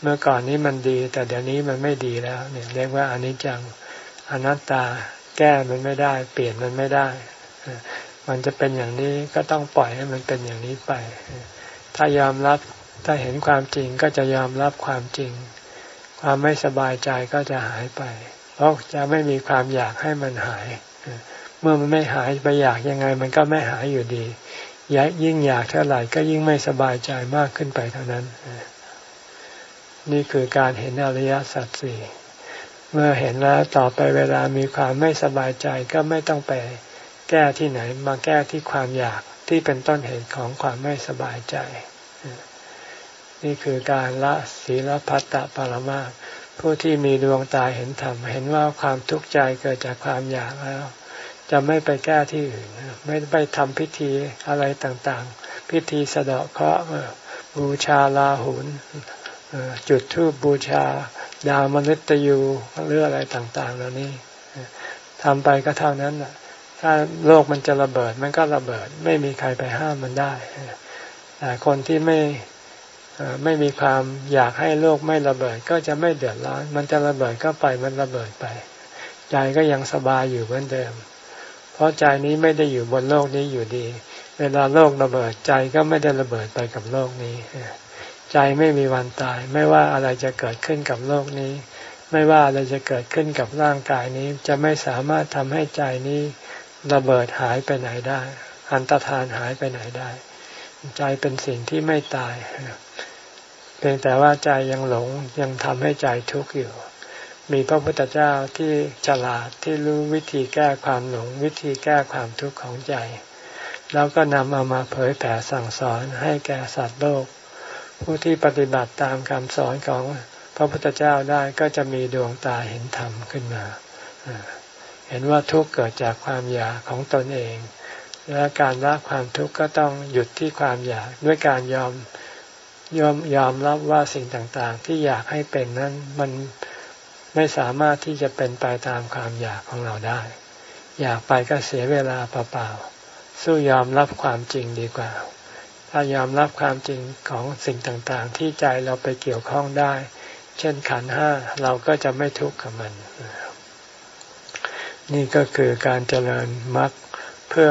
เมื่อก่อนนี้มันดี แต่เดี๋ยวนี้มันไม่ดีแล้วเนี่ยเรียกว่าอนิจจังอนัตตา แก้มันไม่ได้ เปลี่ยนมันไม่ได้ มันจะเป็นอย่างนี้ก็ต้องปล่อยให้มันเป็นอย่างนี้ไป ถ้ายอมรับถ้าเห็นความจริงก็จะยอมรับความจริง ความไม่สบายใจก็จะหายไป เพราะจะไม่มีความอยากให้มันหาย เมื่อมันไม่หายไปอยากยังไง มันก็ไม่หายอยู่ดียิ่งอยากเท่าไหร่ก็ยิ่งไม่สบายใจมากขึ้นไปเท่านั้น นี่คือการเห็นอริยสัจสี่ เมื่อเห็นแล้วต่อไปเวลามีความไม่สบายใจก็ไม่ต้องไปแก้ที่ไหน มาแก้ที่ความอยากที่เป็นต้นเหตุของความไม่สบายใจ นี่คือการละศีลพัตตปรมาผู้ที่มีดวงตาเห็นธรรมเห็นว่าความทุกข์ใจเกิดจากความอยากแล้ว จะไม่ไปแก้ที่อื่น ไม่ไปทำพิธีอะไรต่างๆ พิธีสะเดาะเคราะห์บูชาลาหุนจุดธูปบูชา ดาวมนุษย์ยูเรื่ออะไรต่าง ๆ เหล่านี้ทำไปก็เท่านั้นะถ้าโลกมันจะระเบิดมันก็ระเบิด ไม่มีใครไปห้ามมันได้แต่คนที่ไม่ไม่มีความอยากให้โลกไม่ระเบิด ก็จะไม่เดือดร้อน มันจะระเบิดก็ไปมันระเบิดไป ใจก็ยังสบายอยู่เหมือนเดิม เพราะใจนี้ไม่ได้อยู่บนโลกนี้อยู่ดี เวลาโลกระเบิดใจก็ไม่ได้ระเบิดไปกับโลกนี้ ใจไม่มีวันตาย ไม่ว่าอะไรจะเกิดขึ้นกับโลกนี้ ไม่ว่าอะไรจะเกิดขึ้นกับร่างกายนี้ จะไม่สามารถทำให้ใจนี้ระเบิดหายไปไหนได้ อันตรธานหายไปไหนได้ ใจเป็นสิ่งที่ไม่ตายเพียงแต่ว่าใจยังหลงยังทำให้ใจทุกข์อยู่ มีพระพุทธเจ้าที่ฉลาดที่รู้วิธีแก้ความหลง วิธีแก้ความทุกข์ของใจ แล้วก็นำเอามาเผยแผ่สั่งสอนให้แก่สัตว์โลก ผู้ที่ปฏิบัติตามคำสอนของพระพุทธเจ้าได้ก็จะมีดวงตาเห็นธรรมขึ้นมา เห็นว่าทุกข์เกิดจากความอยากของตนเอง และการละความทุกข์ก็ต้องหยุดที่ความอยากด้วยการยอมยอมยอมรับว่าสิ่งต่างๆ ที่อยากให้เป็นนั้นมันไม่สามารถที่จะเป็นไปตามความอยากของเราได้ อยากไปก็เสียเวลาเปล่าๆสู้ยอมรับความจริงดีกว่า ถ้ายอมรับความจริงของสิ่งต่างๆ ที่ใจเราไปเกี่ยวข้องได้ เช่นขันห้าเราก็จะไม่ทุกข์กับมัน นี่ก็คือการเจริญมรรคเพื่อ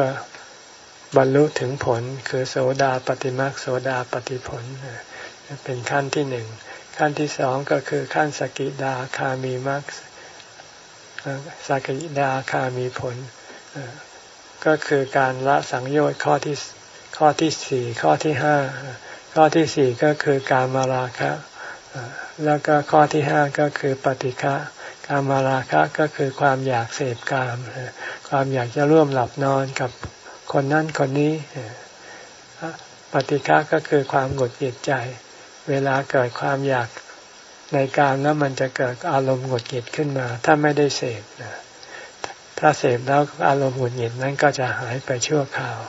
บรรลุถึงผลคือโสดาปฏิมรรคโสดาปฏิผล เป็นขั้นที่หนึ่งขั้นที่สองก็คือขั้นสกิดาคามีมรรคสกิดาคามีผล ก็คือการละสังโยชน์ข้อที่ ข้อที่สี่ข้อที่ห้าข้อที่สี่ก็คือการมาราคะ แล้วก็ข้อที่ห้าก็คือปฏิฆะการมาราคะก็คือความอยากเสพกาม ความอยากจะร่วมหลับนอนกับคนนั้นคนนี้ ปฏิฆะก็คือความหงุดหงิดใจ เวลาเกิดความอยากในการแล้วมันจะเกิดอารมณ์หงุดหงิดขึ้นมา ถ้าไม่ได้เสพถ้าเสพแล้วอารมณ์หงุดหงิดนั้นก็จะหายไปชั่วคราว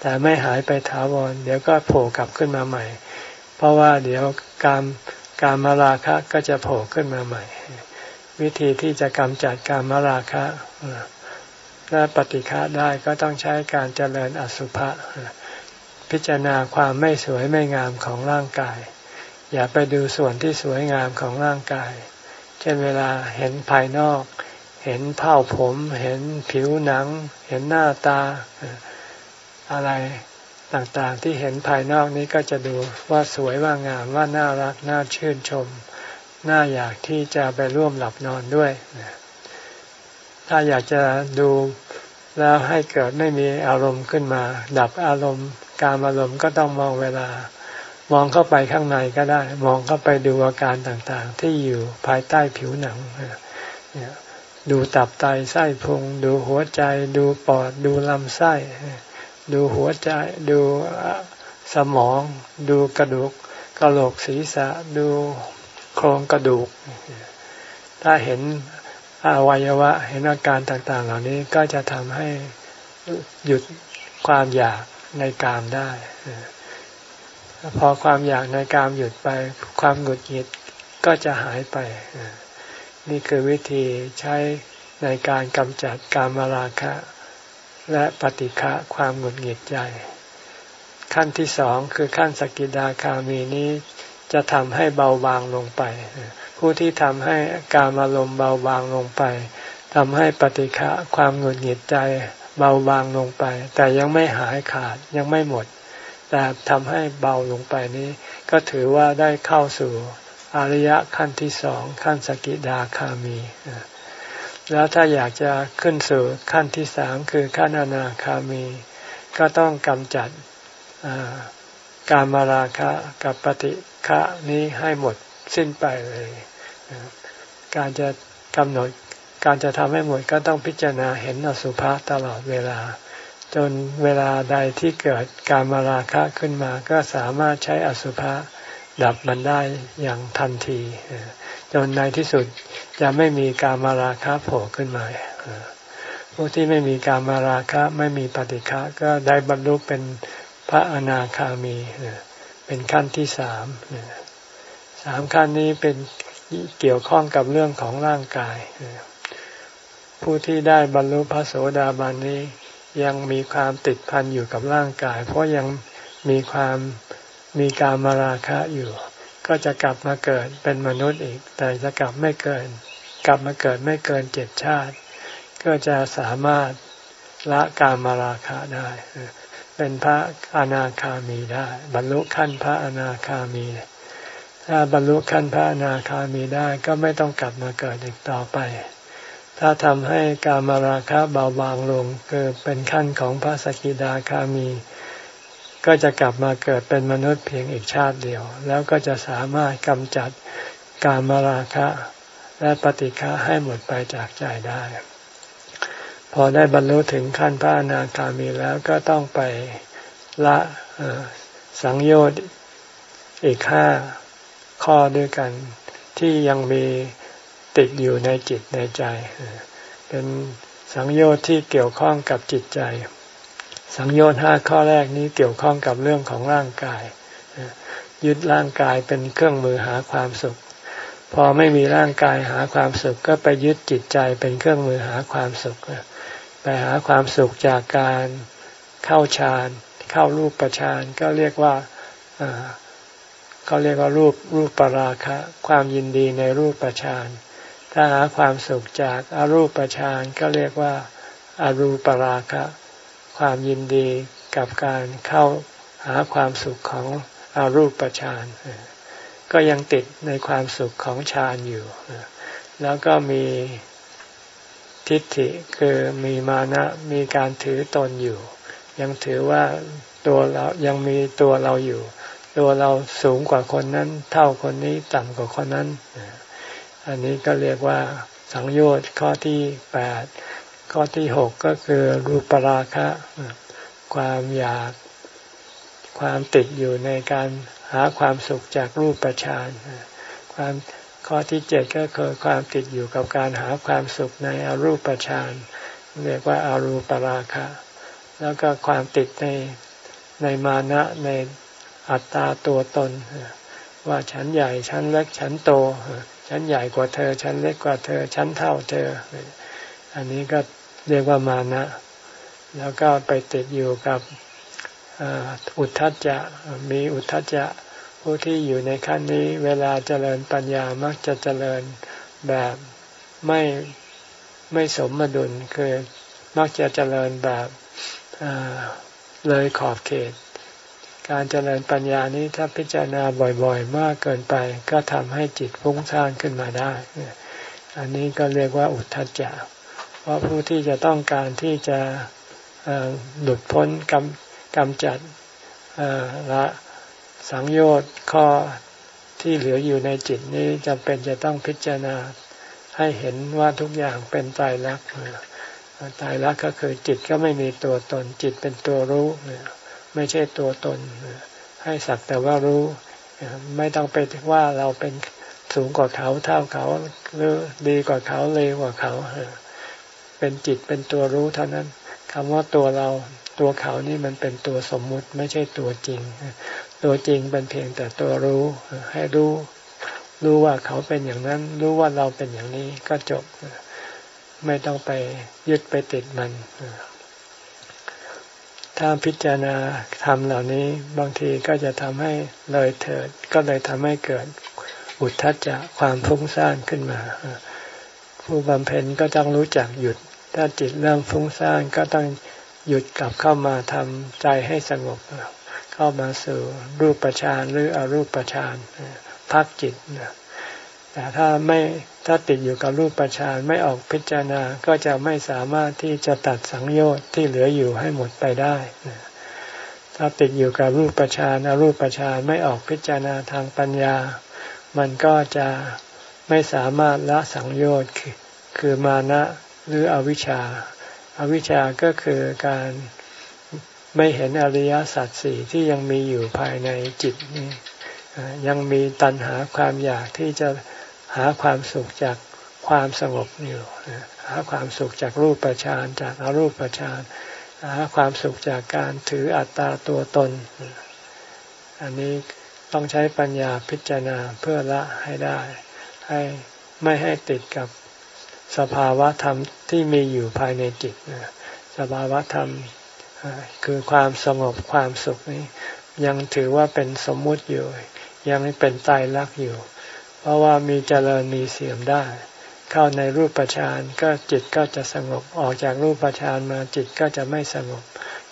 แต่ไม่หายไปถาวร เดี๋ยวก็โผล่กลับขึ้นมาใหม่ เพราะว่าเดี๋ยวการการมาราคะก็จะโผล่ขึ้นมาใหม่ วิธีที่จะกำจัดการมาราคะและปฏิฆะได้ก็ต้องใช้การเจริญอสุภะพิจารณาความไม่สวยไม่งามของร่างกาย อย่าไปดูส่วนที่สวยงามของร่างกาย เช่นเวลาเห็นภายนอก เห็นเผ้าผม เห็นผิวหนัง เห็นหน้าตา อะไรต่างๆที่เห็นภายนอกนี้ก็จะดูว่าสวยว่างามว่าน่ารักน่าชื่นชม น่าอยากที่จะไปร่วมหลับนอนด้วย ถ้าอยากจะดูแล้วให้เกิดไม่มีอารมณ์ขึ้นมา ดับอารมณ์การอารมณ์ก็ต้องมองเวลา มองเข้าไปข้างในก็ได้ มองเข้าไปดูอาการต่างๆ ที่อยู่ภายใต้ผิวหนังดูตับไตไส้พุง ดูหัวใจ ดูปอด ดูลำไส้ ดูหัวใจดูสมอง ดูกระดูกกระโหลกศีรษะดูโครงกระดูก ถ้าเห็นอวัยวะ เห็นอาการต่างๆ เหล่านี้ก็จะทำให้หยุดความอยากในกามได้พอความอยากในกามหยุดไปความหงุดหงิดก็จะหายไป นี่คือวิธีใช้ในการกำจัดกามราคะ และปฏิฆะความหงุดหงิดใจ ขั้นที่สองคือขั้นสกิดาคามีนี้จะทำให้เบาบางลงไป ผู้ที่ทำให้การอารมณ์เบาบางลงไปทำให้ปฏิฆะความหงุดหงิดใจ เบาบางลงไป แต่ยังไม่หายขาดยังไม่หมด แต่ทำให้เบาลงไปนี้ ก็ถือว่าได้เข้าสู่อริยขั้นที่สองขั้นสกิดาคามี แล้วถ้าอยากจะขึ้นสู่ขั้นที่สามคือขั้นอนาคามี ก็ต้องกำจัดการมาราคะกับปฏิฆะนี้ให้หมดสิ้นไปเลย การจะกำหนดการจะทำให้หมดก็ต้องพิจารณาเห็นอสุภะตลอดเวลา จนเวลาใดที่เกิดการมาราคะขึ้นมาก็สามารถใช้อสุภะ ดับมันได้อย่างทันที จนในที่สุดจะไม่มีการมาราคะโผล่ขึ้นมาผู้ที่ไม่มีการมาราคะไม่มีปฏิฆะก็ได้บรรลุเป็นพระอนาคามีเป็นขั้นที่สามสามขั้นนี้เป็นเกี่ยวข้องกับเรื่องของร่างกาย ผู้ที่ได้บรรลุพระโสดาบันนี้ยังมีความติดพันอยู่กับร่างกาย เพราะยังมีความ มีการมาราคะอยู่ ก็จะกลับมาเกิดเป็นมนุษย์อีก แต่จะกลับไม่เกิน กลับมาเกิดไม่เกินเจ็ดชาติ ก็จะสามารถละการมาราคะได้ เป็นพระอนาคามีได้ บรรลุขั้นพระอนาคามี ถ้าบรรลุขั้นพระอนาคามีได้ก็ไม่ต้องกลับมาเกิดอีกต่อไป ถ้าทำให้การมาราคะเบาบางลงคือเป็นขั้นของพระสกิดาคามี ก็จะกลับมาเกิดเป็นมนุษย์เพียงอีกชาติเดียว แล้วก็จะสามารถกำจัดการมาราคะ และปฏิฆะให้หมดไปจากใจได้ พอได้บรรลุถึงขั้นพระอนาคามีแล้วก็ต้องไปละสังโยชน์อีกห้าข้อด้วยกันที่ยังมีติดอยู่ในจิตในใจ เป็นสังโยชน์ที่เกี่ยวข้องกับจิตใจ สังโยชน์ห้าข้อแรกนี้เกี่ยวข้องกับเรื่องของร่างกาย ยึดร่างกายเป็นเครื่องมือหาความสุข พอไม่มีร่างกายหาความสุขก็ไปยึดจิตใจเป็นเครื่องมือหาความสุข ไปหาความสุขจากการเข้าฌานเข้ารูปประฌานก็เรียกว่าเขาเรียกว่ารูปรูปปราคะ ความยินดีในรูปประฌานถ้าหาความสุขจากอารูปประฌานก็เรียกว่าอารูปราคะ ความยินดีกับการเข้าหาความสุขของอารูปฌานก็ยังติดในความสุขของฌานอยู่ แล้วก็มีทิฏฐิคือมีมานะมีการถือตนอยู่ ยังถือว่าตัวเรายังมีตัวเราอยู่ ตัวเราสูงกว่าคนนั้น เท่าคนนี้ต่ำกว่าคนนั้น อันนี้ก็เรียกว่าสังโยชน์ข้อที่แปด ข้อที่หกก็คือรูปราคะ ความอยากความติดอยู่ในการหาความสุขจากรูปประชานความข้อที่เจ็ดก็คือความติดอยู่กับการหาความสุขในอรูปประชานเรียกว่าอารูปราคะ แล้วก็ความติดในในมานะในอัตตาตัวตน ว่าฉันใหญ่ฉันเล็กฉันโต ฉันใหญ่กว่าเธอ ฉันเล็กกว่าเธอ ฉันเท่าเธอ อันนี้ก็ เรียกว่ามานะ แล้วก็ไปติดอยู่กับอุทธัจจะมีอุทธัจจะผู้ที่อยู่ในขั้นนี้เวลาเจริญปัญญามักจะเจริญแบบไม่ไม่สมดุลคือมักจะเจริญแบบเลยขอบเขต การเจริญปัญญานี้ถ้าพิจารณาบ่อยๆ มากเกินไป ก็ทำให้จิตฟุ้งซ่านขึ้นมาได้ อันนี้ก็เรียกว่าอุทธัจจะ ราะผู้ที่จะต้องการที่จะหลุดพ้นกำกำจัดละสังโยชน์ข้อที่เหลืออยู่ในจิตนี้จำเป็นจะต้องพิจารณาให้เห็นว่าทุกอย่างเป็นตายรักตายรักก็คือจิตก็ไม่มีตัวตน จิตเป็นตัวรู้ ไม่ใช่ตัวตน ให้สักแต่ว่ารู้ ไม่ต้องไปว่าเราเป็นสูงกว่าเขาเท่าเขาหรือดีกว่าเขาเลวกว่าเขาเป็นจิตเป็นตัวรู้เท่านั้นคำว่าตัวเราตัวเขานี่มันเป็นตัวสมมุติไม่ใช่ตัวจริง ตัวจริงเป็นเพียงแต่ตัวรู้ให้รู้รู้ว่าเขาเป็นอย่างนั้น รู้ว่าเราเป็นอย่างนี้ก็จบ ไม่ต้องไปยึดไปติดมัน ถ้าพิจารณาทำเหล่านี้บางทีก็จะทำให้เลยเถิด ก็เลยทำให้เกิดอุทธัจจะความฟุ้งซ่านขึ้นมา ผู้บำเพ็ญก็ต้องรู้จักหยุด ถ้าจิตเริ่มฟุ้งซ่านก็ต้องหยุดกลับเข้ามาทำใจให้สงบ เข้ามาสู่รูปฌานหรืออรูปฌานพักจิตแต่ถ้าไม่ถ้าติดอยู่กับรูปฌานไม่ออกพิจารณาก็จะไม่สามารถที่จะตัดสังโยชน์ที่เหลืออยู่ให้หมดไปได้ถ้าติดอยู่กับรูปฌานอรูปฌานไม่ออกพิจารณาทางปัญญา มันก็จะไม่สามารถละสังโยชน์คือมานะ หรืออวิชชาอวิชชาก็คือการไม่เห็นอริยสัจสี่ที่ยังมีอยู่ภายในจิตนี้ยังมีตัณหาความอยากที่จะหาความสุขจากความสงบอยู่หาความสุขจากรูปประชานจากอารูปประชานหาความสุขจากการถืออัตตาตัวตน อันนี้ต้องใช้ปัญญาพิจารณาเพื่อละให้ได้ ให้ไม่ให้ติดกับสภาวะธรรม ที่มีอยู่ภายในจิตสภาวะธรรมคือความสงบความสุขนี้ ยังถือว่าเป็นสมมุติอยู่ ยังเป็นตายรักอยู่ เพราะว่ามีเจริญมีเสื่อมได้ เข้าในรูปฌานก็จิตก็จะสงบออกจากรูปฌานมาจิตก็จะไม่สงบ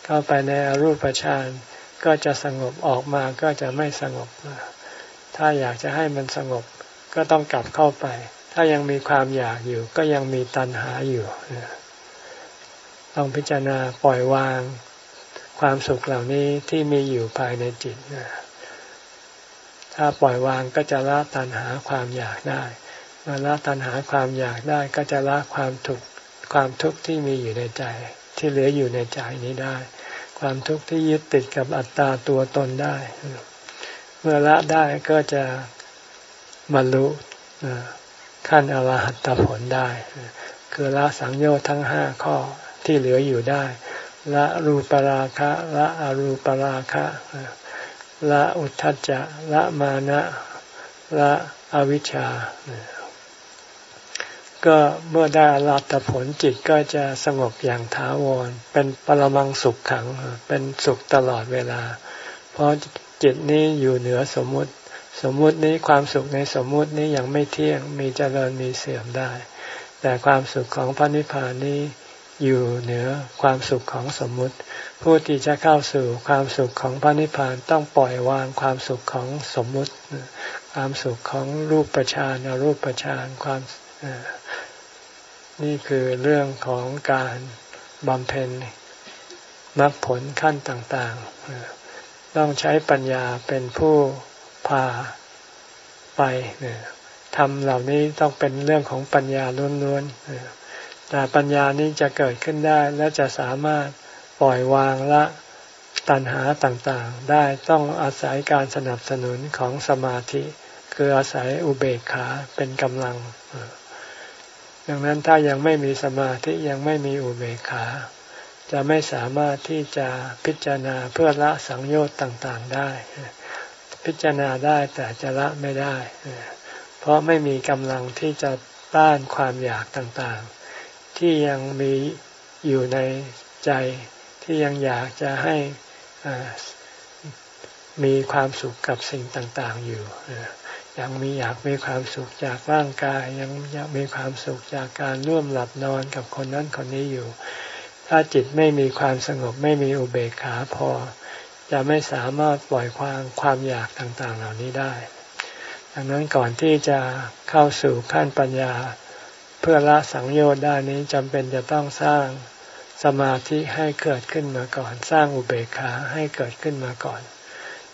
เข้าไปในอรูปฌานก็จะสงบออกมาก็จะไม่สงบ ถ้าอยากจะให้มันสงบก็ต้องกลับเข้าไป ถ้ายังมีความอยากอยู่ ก็ยังมีตัณหาอยู่ต้องพิจารณาปล่อยวาง ความสุขเหล่านี้ที่มีอยู่ภายในจิตถ้าปล่อยวางก็จะละตัณหาความอยากได้เมื่อละตัณหาความอยากได้ก็จะละความถูกข์ความทุกข์ที่มีอยู่ในใจ ที่เหลืออยู่ในใจนี้ได้ ความทุกข์ที่ยึดติดกับอัตตาตัวตนได้ เมื่อละได้ก็จะบรรลุ ขั้นอรหัตผลได้ คือละสังโยชน์ทั้งห้าข้อที่เหลืออยู่ได้ ละรูปราคะละอรูปราคะละอุทธัจจะละมานะละอวิชชา ก็เมื่อได้อรัตผลจิตก็จะสงบอย่างถาวร เป็นปรมังสุขขัง เป็นสุขตลอดเวลา เพราะจิตนี้อยู่เหนือสมมุติ สมมุตินี้ความสุขในสมมุตินี้ยังไม่เที่ยงมีเจริญมีเสื่อมได้ แต่ความสุขของพระนิพพานนี้อยู่เหนือความสุขของสมมุติ ผู้ที่จะเข้าสู่ความสุขของพระนิพพานต้องปล่อยวางความสุขของสมมุติ ความสุขของรูปประชานอรูปประชานความนี่คือเรื่องของการบำเพ็ญมรรคผลขั้นต่างๆ ต้องใช้ปัญญาเป็นผู้ พาไปทำเหล่านี้ต้องเป็นเรื่องของปัญญาล้วนๆแต่ปัญญานี้จะเกิดขึ้นได้และจะสามารถปล่อยวางละตัณหาต่างๆ ได้ต้องอาศัยการสนับสนุนของสมาธิ คืออาศัยอุเบกขาเป็นกำลัง ดังนั้นถ้ายังไม่มีสมาธิยังไม่มีอุเบกขา จะไม่สามารถที่จะพิจารณาเพื่อละสังโยชน์ต่างๆได้ พิจารณาได้แต่จะละไม่ได้ เพราะไม่มีกำลังที่จะต้านความอยากต่างๆ ที่ยังมีอยู่ในใจที่ยังอยากจะให้มีความสุขกับสิ่งต่างๆอยู่ยังมีอยากมีความสุขจากร่างกาย ยังอยากมีความสุขจากการร่วมหลับนอนกับคนนั้นคนนี้อยู่ ถ้าจิตไม่มีความสงบไม่มีอุเบกขาพอ จะไม่สามารถปล่อยความความอยากต่างๆเหล่านี้ได้ ดังนั้นก่อนที่จะเข้าสู่ขั้นปัญญา เพื่อละสังโยชน์ได้นี้จำเป็นจะต้องสร้างสมาธิให้เกิดขึ้นมาก่อน สร้างอุเบกขาให้เกิดขึ้นมาก่อน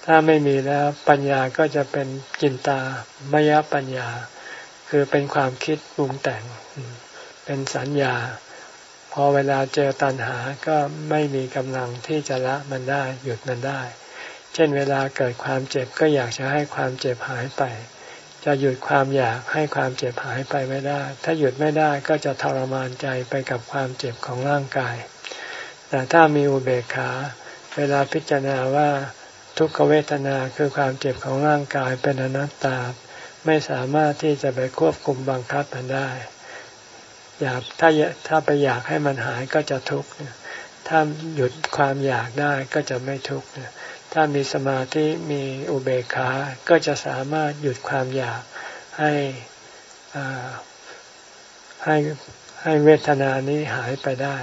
ถ้าไม่มีแล้วปัญญาก็จะเป็นจินตามยปัญญา คือเป็นความคิดปรุงแต่ง เป็นสัญญา พอเวลาเจอตัณหาก็ไม่มีกำลังที่จะละมันได้หยุดมันได้ เช่นเวลาเกิดความเจ็บก็อยากจะให้ความเจ็บหายไป จะหยุดความอยากให้ความเจ็บหายไปไม่ได้ ถ้าหยุดไม่ได้ก็จะทรมานใจไปกับความเจ็บของร่างกาย แต่ถ้ามีอุเบกขา เวลาพิจารณาว่าทุกขเวทนาคือความเจ็บของร่างกายเป็นอนัตตา ไม่สามารถที่จะไปควบคุมบังคับมันได้ อยากถ้าถ้าไปอยากให้มันหายก็จะทุกข์ถ้าหยุดความอยากได้ก็จะไม่ทุกข์ถ้ามีสมาธิมีอุเบกขาก็จะสามารถหยุดความอยากให้ให้ให้เวทนานี้หายไปได้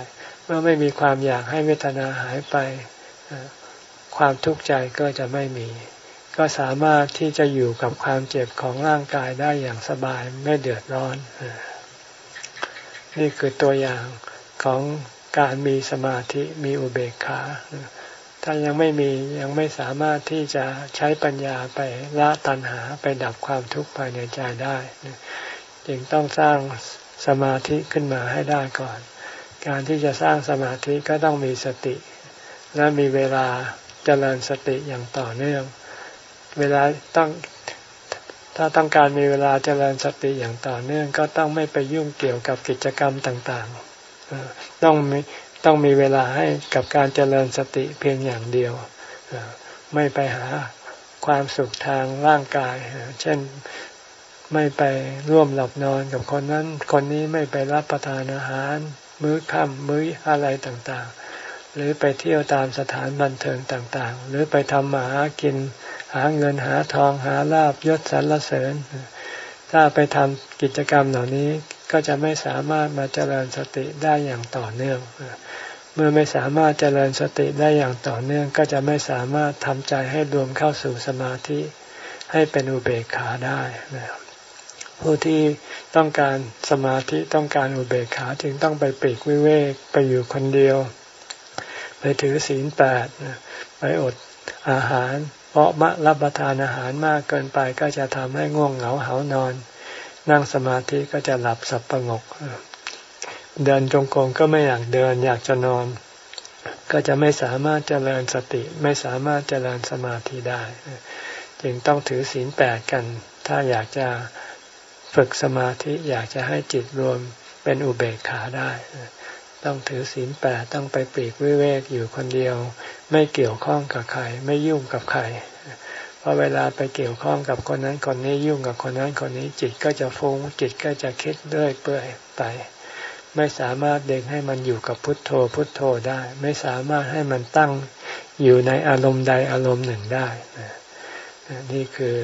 เมื่อไม่มีความอยากให้เวทนาหายไป ความทุกข์ใจก็จะไม่มี ก็สามารถที่จะอยู่กับความเจ็บของร่างกายได้อย่างสบายไม่เดือดร้อน นี่คือตัวอย่างของการมีสมาธิมีอุเบกขา ถ้ายังไม่มียังไม่สามารถที่จะใช้ปัญญาไปละตัณหาไปดับความทุกข์ภายในใจได้ จึงต้องสร้างสมาธิขึ้นมาให้ได้ก่อน การที่จะสร้างสมาธิก็ต้องมีสติ และมีเวลาเจริญสติอย่างต่อเนื่อง เวลาต้อง ถ้าต้องการมีเวลาเจริญสติอย่างต่อเนื่องก็ต้องไม่ไปยุ่งเกี่ยวกับกิจกรรมต่างๆ ต้องมีต้องมีเวลาให้กับการเจริญสติเพียงอย่างเดียว ไม่ไปหาความสุขทางร่างกาย เช่นไม่ไปร่วมหลับนอนกับคนนั้น คนนี้ไม่ไปรับประทานอาหาร มื้อค่ำมื้ออะไรต่างๆ หรือไปเที่ยวตามสถานบันเทิงต่างๆ หรือไปทำมาหากิน หาเงินหาทองหาลาบยศสรรเสริญ ถ้าไปทำกิจกรรมเหล่านี้ก็จะไม่สามารถมาเจริญสติได้อย่างต่อเนื่อง เมื่อไม่สามารถเจริญสติได้อย่างต่อเนื่อง ก็จะไม่สามารถทำใจให้รวมเข้าสู่สมาธิให้เป็นอุเบกขาได้ผู้ที่ต้องการสมาธิต้องการอุเบกขาจึงต้องไปปีกวิเวกไปอยู่คนเดียว ไปถือศีลแปดไปอดอาหาร เพราะมะรับประทานอาหารมากเกินไปก็จะทำให้ง่วงเหงาเหานอน นั่งสมาธิก็จะหลับสับประงก เดินจงกรมก็ไม่อยากเดินอยากจะนอน ก็จะไม่สามารถเจริญสติไม่สามารถเจริญสมาธิได้ จึงต้องถือศีลแปดกัน ถ้าอยากจะฝึกสมาธิอยากจะให้จิตรวมเป็นอุเบกขาได้ ต้องถือศีลแปดต้องไปปลีกวิเวกอยู่คนเดียว ไม่เกี่ยวข้องกับใคร ไม่ยุ่งกับใครพอเวลาไปเกี่ยวข้องกับคนนั้นคนนี้ยุ่งกับคนนั้นคนนี้จิตก็จะฟุง้งจิตก็จะคิดเรื่อยเปื่อยไป ไม่สามารถเด็กให้มันอยู่กับพุทโธพุทโธได้ ไม่สามารถให้มันตั้งอยู่ในอารมณ์ใดอารมณ์หนึ่งได้นี่คือ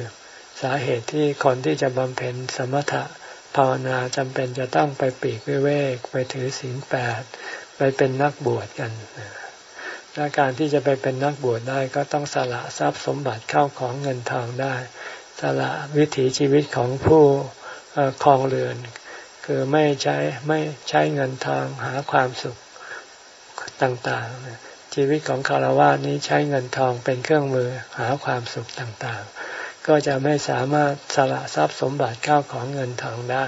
สาเหตุที่คนที่จะบำเพ็ญสมถะ ภาวนาจำเป็นจะต้องไปปีกวิเวกไปถือศีลแปดไปเป็นนักบวชกันและการที่จะไปเป็นนักบวชได้ก็ต้องสละทรัพย์สมบัติเข้าของเงินทองได้ สละวิถีชีวิตของผู้คลองเรือน คือไม่ใช้ไม่ใช้เงินทองหาความสุขต่างๆ ชีวิตของคารวะนี้ใช้เงินทองเป็นเครื่องมือหาความสุขต่างๆ ก็จะไม่สามารถสละทรัพย์สมบัติเข้าของเงินทองได้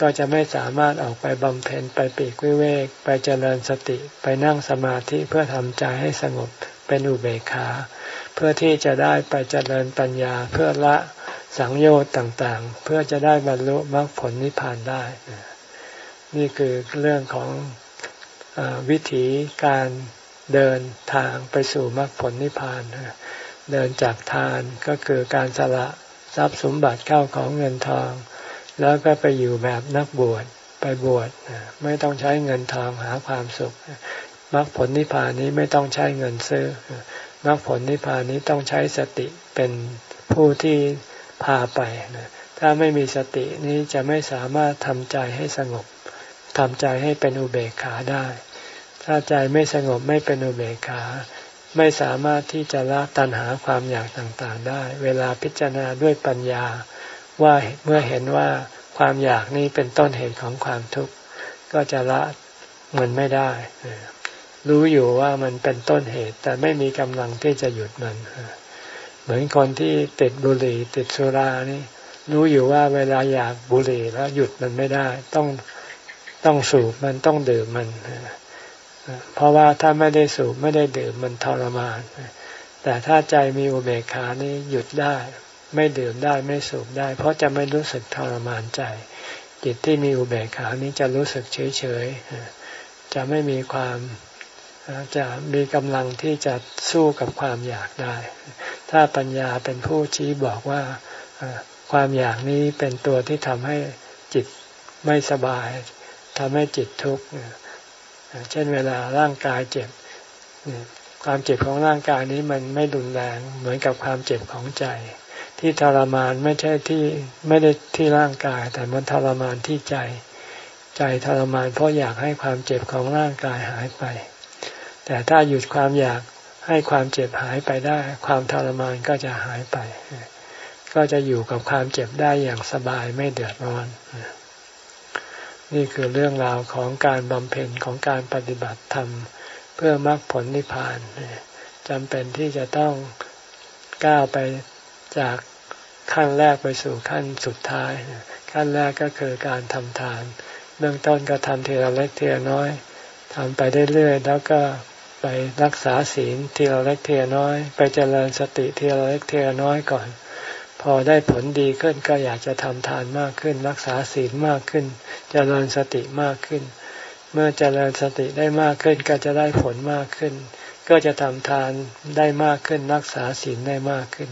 ก็จะไม่สามารถออกไปบำเพ็ญไปปีกวิเวก ไปเจริญสติไปนั่งสมาธิเพื่อทำใจให้สงบเป็นอุเบกขา เพื่อที่จะได้ไปเจริญปัญญาเพื่อละสังโยชน์ต่างๆ เพื่อจะได้บรรลุมรรคผลนิพพานได้ นี่คือเรื่องของอวิธีการเดินทางไปสู่มรรคผลนิพพาน เดินจากทานก็คือการสละทรัพย์สมบัติเข้าของเงินทอง แล้วก็ไปอยู่แบบนักบวชไปบวชไม่ต้องใช้เงินทองหาความสุขมรรคผลนิพพานนี้ไม่ต้องใช้เงินซื้อมรรคผลนิพพานนี้ต้องใช้สติเป็นผู้ที่พาไปถ้าไม่มีสตินี้จะไม่สามารถทำใจให้สงบทำใจให้เป็นอุเบกขาได้ ถ้าใจไม่สงบไม่เป็นอุเบกขา ไม่สามารถที่จะละตัณหาความอยากต่างๆได้ เวลาพิจารณาด้วยปัญญา ว่าเมื่อเห็นว่าความอยากนี้เป็นต้นเหตุของความทุกข์ ก็จะละมันไม่ได้ รู้อยู่ว่ามันเป็นต้นเหตุ แต่ไม่มีกำลังที่จะหยุดมัน เหมือนคนที่ติดบุหรี่ติดสุรานี่รู้อยู่ว่าเวลาอยากบุหรี่แล้วหยุดมันไม่ได้ ต้องต้องสูบมันต้องดื่มมัน เพราะว่าถ้าไม่ได้สูบไม่ได้ดื่มมันทรมาน แต่ถ้าใจมีอุเบกขานี่หยุดได้ ไม่ดื่มได้ไม่สูบได้ เพราะจะไม่รู้สึกทรมานใจ จิตที่มีอุเบกขานี้จะรู้สึกเฉยเฉยจะไม่มีความจะมีกำลังที่จะสู้กับความอยากได้ ถ้าปัญญาเป็นผู้ชี้บอกว่าความอยากนี้เป็นตัวที่ทำให้จิตไม่สบายทำให้จิตทุกข์ เช่นเวลาร่างกายเจ็บความเจ็บของร่างกายนี้มันไม่รุนแรงเหมือนกับความเจ็บของใจ ที่ทรมานไม่ใช่ที่ไม่ได้ที่ร่างกาย แต่มันทรมานที่ใจ ใจทรมานเพราะอยากให้ความเจ็บของร่างกายหายไป แต่ถ้าหยุดความอยากให้ความเจ็บหายไปได้ ความทรมานก็จะหายไป ก็จะอยู่กับความเจ็บได้อย่างสบายไม่เดือดร้อน นี่คือเรื่องราวของการบำเพ็ญของการปฏิบัติธรรม เพื่อมรรคผลนิพพานจำเป็นที่จะต้องก้าวไปจากขั้นแรกไปสู่ขั้นสุดท้าย ขั้นแรกก็คือการทำทาน เบื้องต้นก็ทำทีละเล็กทีละน้อยทำไปเรื่อยๆแล้วก็ไปรักษาศีลทีละเล็กทีละน้อย ไปเจริญสติทีละเล็กทีละน้อยก่อน พอได้ผลดีขึ้นก็อยากจะทำทานมากขึ้น รักษาศีลมากขึ้นเจริญสติมากขึ้น เมื่อเจริญสติได้มากขึ้นก็จะได้ผลมากขึ้น ก็จะทำทานได้มากขึ้น รักษาศีลได้มากขึ้น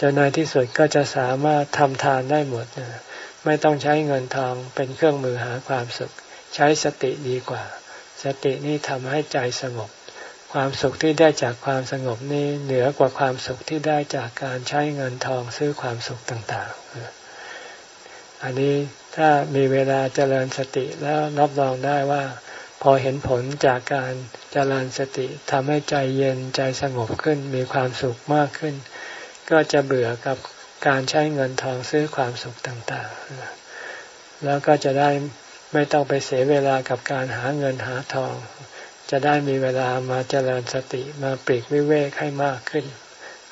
จนในที่สุดก็จะสามารถทำทานได้หมดไม่ต้องใช้เงินทองเป็นเครื่องมือหาความสุข ใช้สติดีกว่า สตินี้ทำให้ใจสงบ ความสุขที่ได้จากความสงบนี้เหนือกว่าความสุขที่ได้จากการใช้เงินทองซื้อความสุขต่างๆ อันนี้ถ้ามีเวลาเจริญสติแล้วรับรองได้ว่า พอเห็นผลจากการเจริญสติทำให้ใจเย็นใจสงบขึ้นมีความสุขมากขึ้น ก็จะเบื่อกับการใช้เงินทองซื้อความสุขต่างๆ แล้วก็จะได้ไม่ต้องไปเสียเวลากับการหาเงินหาทอง จะได้มีเวลามาเจริญสติมาปลีกวิเวกให้มากขึ้น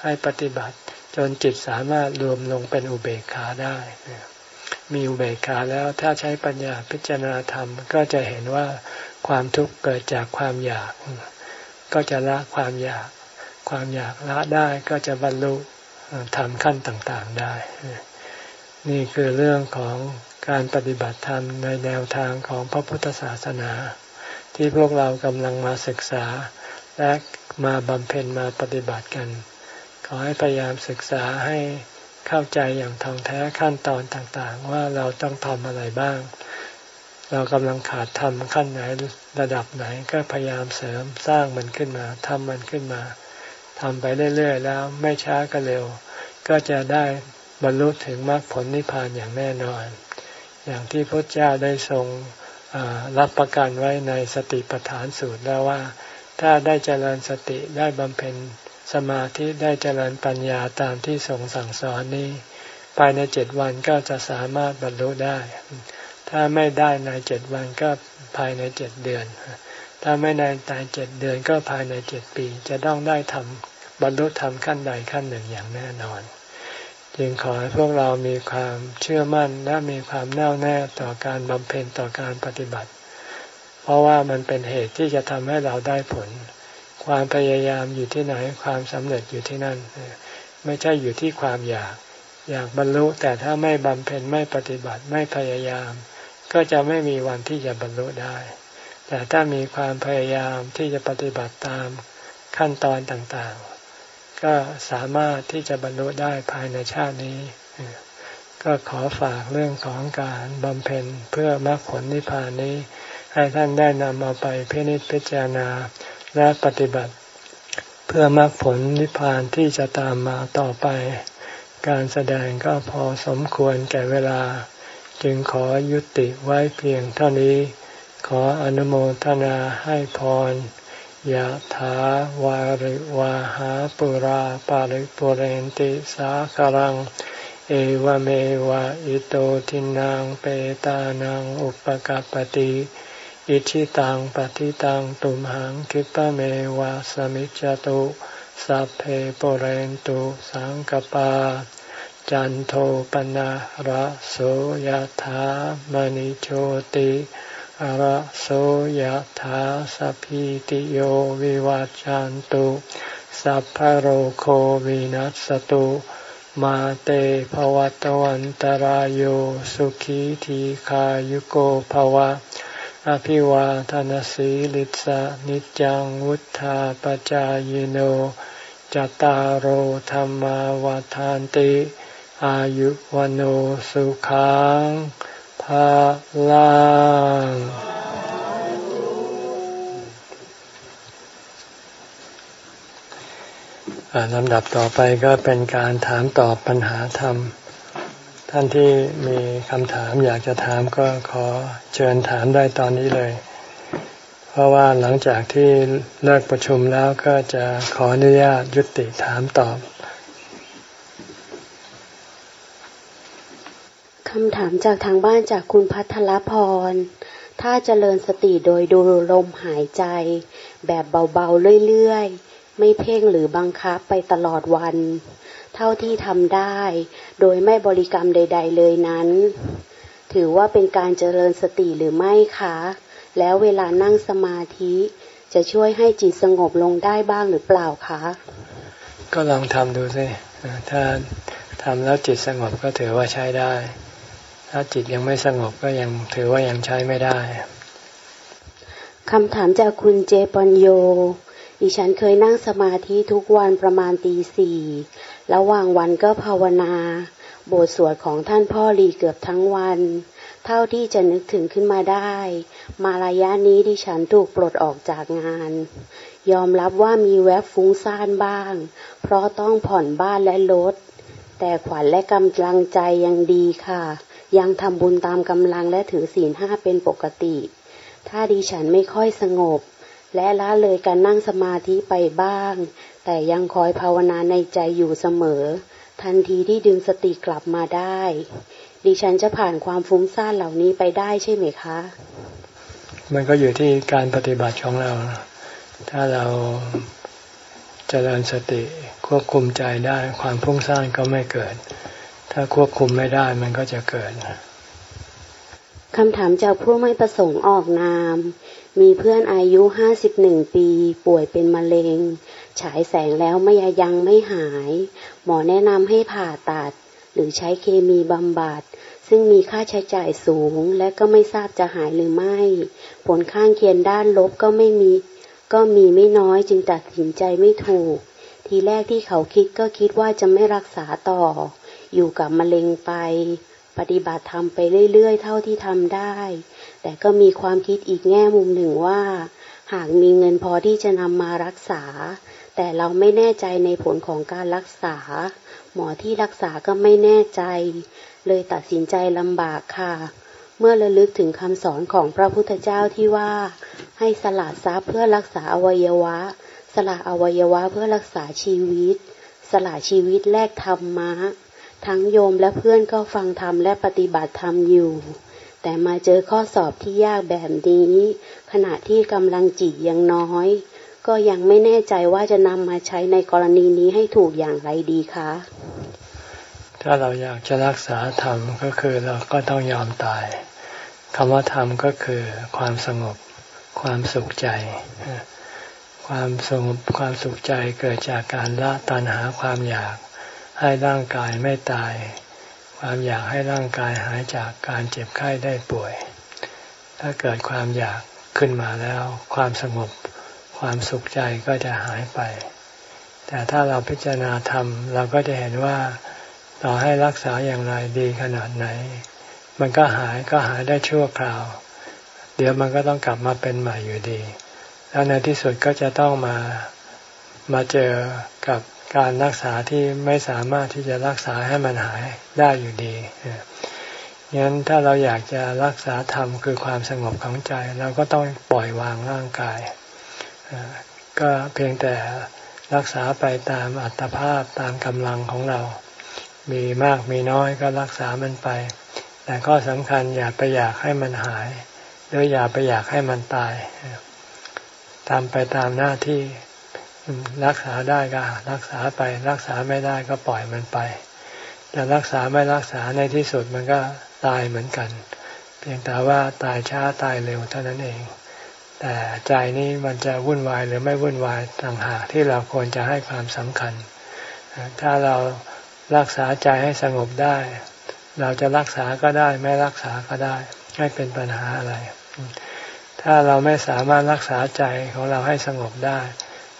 ให้ปฏิบัติ จนจิตสามารถรวมลงเป็นอุเบกขาได้ มีอุเบกขาแล้วถ้าใช้ปัญญาพิจารณาธรรม ก็จะเห็นว่าความทุกข์เกิดจากความอยาก ก็จะละความอยาก ความอยากละได้ก็จะบรรลุธรรมขั้นต่างๆได้ นี่คือเรื่องของการปฏิบัติธรรมในแนวทางของพระพุทธศาสนา ที่พวกเรากำลังมาศึกษา และมาบำเพ็ญมาปฏิบัติกัน ขอให้พยายามศึกษาให้เข้าใจอย่างท่องแท้ขั้นตอนต่างๆ ว่าเราต้องทำอะไรบ้าง เรากำลังขาดทำขั้นไหนระดับไหนก็พยายามเสริมสร้างมันขึ้นมาทำมันขึ้นมาทำไปเรื่อยๆแล้วไม่ช้าก็เร็ว ก็จะได้บรรลุถึงมรรคผลนิพพานอย่างแน่นอน อย่างที่พระเจ้าได้ทรง รับประกันไว้ในสติปัฏฐานสูตรแล้วว่า ถ้าได้เจริญสติได้บำเพ็ญสมาธิได้เจริญปัญญาตามที่ทรงสั่งสอนนี้ ภายในเจ็ดวันก็จะสามารถบรรลุได้ ถ้าไม่ได้ในเจ็ดวันก็ภายในเจ็ดเดือน ถ้าไม่ในในเจ็ดเดือนก็ภายในเจ็ดปี จะต้องได้ทำบรรลุธรรมขั้นใดขั้นหนึ่งอย่างแน่นอน จึงขอให้พวกเรามีความเชื่อมั่นและมีความแน่วแน่ต่อการบำเพ็ญต่อการปฏิบัติ เพราะว่ามันเป็นเหตุที่จะทำให้เราได้ผล ความพยายามอยู่ที่ไหนความสำเร็จอยู่ที่นั่น ไม่ใช่อยู่ที่ความอยาก อยากบรรลุแต่ถ้าไม่บำเพ็ญไม่ปฏิบัติไม่พยายาม ก็จะไม่มีวันที่จะบรรลุได้ แต่ถ้ามีความพยายามที่จะปฏิบัติตามขั้นตอนต่างๆ ก็สามารถที่จะบรรลุได้ภายในชาตินี้ ก็ขอฝากเรื่องของการบำเพ็ญเพื่อมรรคผลนิพพานนี้ ให้ท่านได้นำเอาไปพินิจพิจารณาและปฏิบัติ เพื่อมรรคผลนิพพานที่จะตามมาต่อไป การแสดงก็พอสมควรแก่เวลา จึงขอยุติไว้เพียงเท่านี้ ขออนุโมทนาให้พร ยะถาวาริวาหาปุราปาริปุเรนติสาคารัง เอวเมวะอิโตทินังเปตานังอุปกัปติอิชิตังปฏิตังตุมหังคิปะเมวะสมิจจตุสัพเพปเรนตุสังกปา จันโทปนะระโสยธามณิโชติ ระโสยธาสัพพิติโยวิวัจจันตุสัพพโรโควินัสตุมาเตภวัตวันตารโยสุขีทีขายุโกภวะ อภิวาทานสีลิสะนิจังวุธาปจายโนจตารโธรรมวาทานติ อายุวโนสุขัง ภาลังลำดับต่อไปก็เป็นการถามตอบปัญหาธรรม ท่านที่มีคำถามอยากจะถามก็ขอเชิญถามได้ตอนนี้เลย เพราะว่าหลังจากที่เลิกประชุมแล้วก็จะขออนุญาตยุติถามตอบ คำถามจากทางบ้านจากคุณพัทรพร ถ้าเจริญสติโดยดูลมหายใจ แบบเบาๆเรื่อยๆ ไม่เพ่งหรือบังคับไปตลอดวัน เท่าที่ทำได้ โดยไม่บริกรรมใด ๆ เลยนั้น ถือว่าเป็นการเจริญสติหรือไม่คะ แล้วเวลานั่งสมาธิจะช่วยให้จิตสงบลงได้บ้างหรือเปล่าคะ ก็ลองทำดูสิ ถ้าทำแล้วจิตสงบก็ถือว่าใช้ได้ ถ้าจิตยังไม่สงบก็ยังถือว่ายังใช้ไม่ได้คำถามจากคุณเจปัญโย ดิฉันเคยนั่งสมาธิทุกวันประมาณตีสี่ระหว่างวันก็ภาวนา บทสวดของท่านพ่อรีเกือบทั้งวัน เท่าที่จะนึกถึงขึ้นมาได้ มาระยะนี้ดิฉันถูกปลดออกจากงาน ยอมรับว่ามีแวบฟุ้งซ่านบ้าง เพราะต้องผ่อนบ้านและรถ แต่ขวัญและกำลังใจยังดีค่ะ ยังทำบุญตามกำลังและถือศีลห้าเป็นปกติ ถ้าดิฉันไม่ค่อยสงบ และละเลยการนั่งสมาธิไปบ้าง แต่ยังคอยภาวนาในใจอยู่เสมอ ทันทีที่ดึงสติกลับมาได้ ดิฉันจะผ่านความฟุ้งซ่านเหล่านี้ไปได้ใช่ไหมคะ มันก็อยู่ที่การปฏิบัติของเรา ถ้าเราจเจริญสติควบคุมใจได้ความฟุ้งซ่านก็ไม่เกิด ถ้าควบคุมไม่ได้มันก็จะเกิดคำถามจากผู้ไม่ประสงค์ออกนาม มีเพื่อนอายุห้าสิบหนึ่งปี ป่วยเป็นมะเร็ง ฉายแสงแล้วไม่ยังไม่หาย หมอแนะนำให้ผ่าตัด หรือใช้เคมีบำบัด ซึ่งมีค่าใช้จ่ายสูง และก็ไม่ทราบจะหายหรือไม่ ผลข้างเคียงด้านลบก็ไม่มี ก็มีไม่น้อยจึงตัดสินใจไม่ถูก ทีแรกที่เขาคิดก็คิดว่าจะไม่รักษาต่อ อยู่กับมะเร็งไป ปฏิบัติธรรมไปเรื่อยๆ เท่าที่ทำได้ แต่ก็มีความคิดอีกแง่มุมหนึ่งว่า หากมีเงินพอที่จะนำมารักษา แต่เราไม่แน่ใจในผลของการรักษา หมอที่รักษาก็ไม่แน่ใจ เลยตัดสินใจลำบากค่ะ เมื่อระลึกถึงคำสอนของพระพุทธเจ้าที่ว่า ให้สละทรัพย์เพื่อรักษาอวัยวะ สละอวัยวะเพื่อรักษาชีวิต สละชีวิตแลกธรรมะ ทั้งโยมและเพื่อนก็ฟังธรรมและปฏิบัติธรรมอยู่ แต่มาเจอข้อสอบที่ยากแบบนี้ ขณะที่กำลังจิตยังน้อย ก็ยังไม่แน่ใจว่าจะนำมาใช้ในกรณีนี้ให้ถูกอย่างไรดีคะ ถ้าเราอยากจะรักษาธรรมก็คือเราก็ต้องยอมตายคำว่าธรรมก็คือความสงบ ความสุขใจ ความสงบความสุขใจเกิดจากการละตัณหาความอยาก ให้ร่างกายไม่ตาย ความอยากให้ร่างกายหายจากการเจ็บไข้ได้ป่วย ถ้าเกิดความอยากขึ้นมาแล้ว ความสงบ ความสุขใจก็จะหายไป แต่ถ้าเราพิจารณาธรรมเราก็จะเห็นว่าต่อให้รักษาอย่างไรดีขนาดไหน มันก็หายก็หายได้ชั่วคราว เดี๋ยวมันก็ต้องกลับมาเป็นใหม่อยู่ดี แล้วในที่สุดก็จะต้องมามาเจอกับ การรักษาที่ไม่สามารถที่จะรักษาให้มันหายได้อยู่ดีงั้นถ้าเราอยากจะรักษาธรรมคือความสงบของใจ เราก็ต้องปล่อยวางร่างกาย ก็เพียงแต่รักษาไปตามอัตภาพตามกำลังของเรา มีมากมีน้อยก็รักษามันไป แต่ก็สำคัญอย่าไปอยากให้มันหาย หรืออย่าไปอยากให้มันตายทำไปตามหน้าที่ รักษาได้ก็รักษาไป รักษาไม่ได้ก็ปล่อยมันไปจะรักษาไม่รักษาในที่สุดมันก็ตายเหมือนกัน เพียงแต่ว่าตายช้าตายเร็วเท่านั้นเอง แต่ใจนี้มันจะวุ่นวายหรือไม่วุ่นวายต่างหากที่เราควรจะให้ความสำคัญ ถ้าเรารักษาใจให้สงบได้ เราจะรักษาก็ได้ไม่รักษาก็ได้ไม่เป็นปัญหาอะไร ถ้าเราไม่สามารถรักษาใจของเราให้สงบได้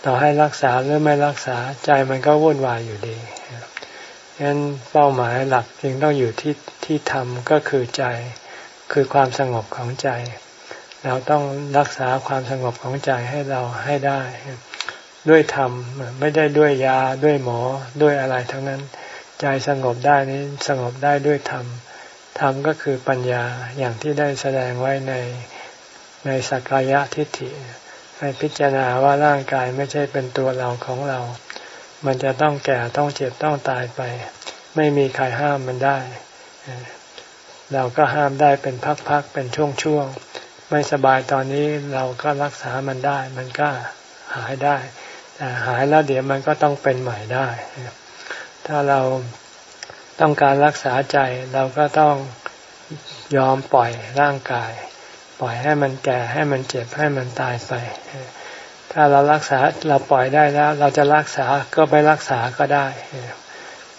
ต่อให้รักษาหรือไม่รักษาใจมันก็วุ่นวายอยู่ดีฉะนั้นเป้าหมายหลักจึงต้องอยู่ที่ที่ทำก็คือใจ คือความสงบของใจ เราต้องรักษาความสงบของใจให้เราให้ได้ ด้วยธรรมไม่ได้ด้วยยาด้วยหมอด้วยอะไรทั้งนั้น ใจสงบได้นี้สงบได้ด้วยธรรมธรรมก็คือปัญญาอย่างที่ได้แสดงไว้ในในสักกายทิฏฐิ ให้พิจารณาว่าร่างกายไม่ใช่เป็นตัวเราของเรา มันจะต้องแก่ต้องเจ็บต้องตายไป ไม่มีใครห้ามมันได้ เราก็ห้ามได้เป็นพักๆเป็นช่วงๆ ไม่สบายตอนนี้เราก็รักษามันได้ มันก็หายได้ แต่หายแล้วเดี๋ยวมันก็ต้องเป็นใหม่ได้ ถ้าเราต้องการรักษาใจเราก็ต้องยอมปล่อยร่างกาย ปล่อยให้มันแก่ให้มันเจ็บให้มันตายไป ถ้าเรารักษาเราปล่อยได้แล้ว เราจะรักษาก็ไปรักษาก็ได้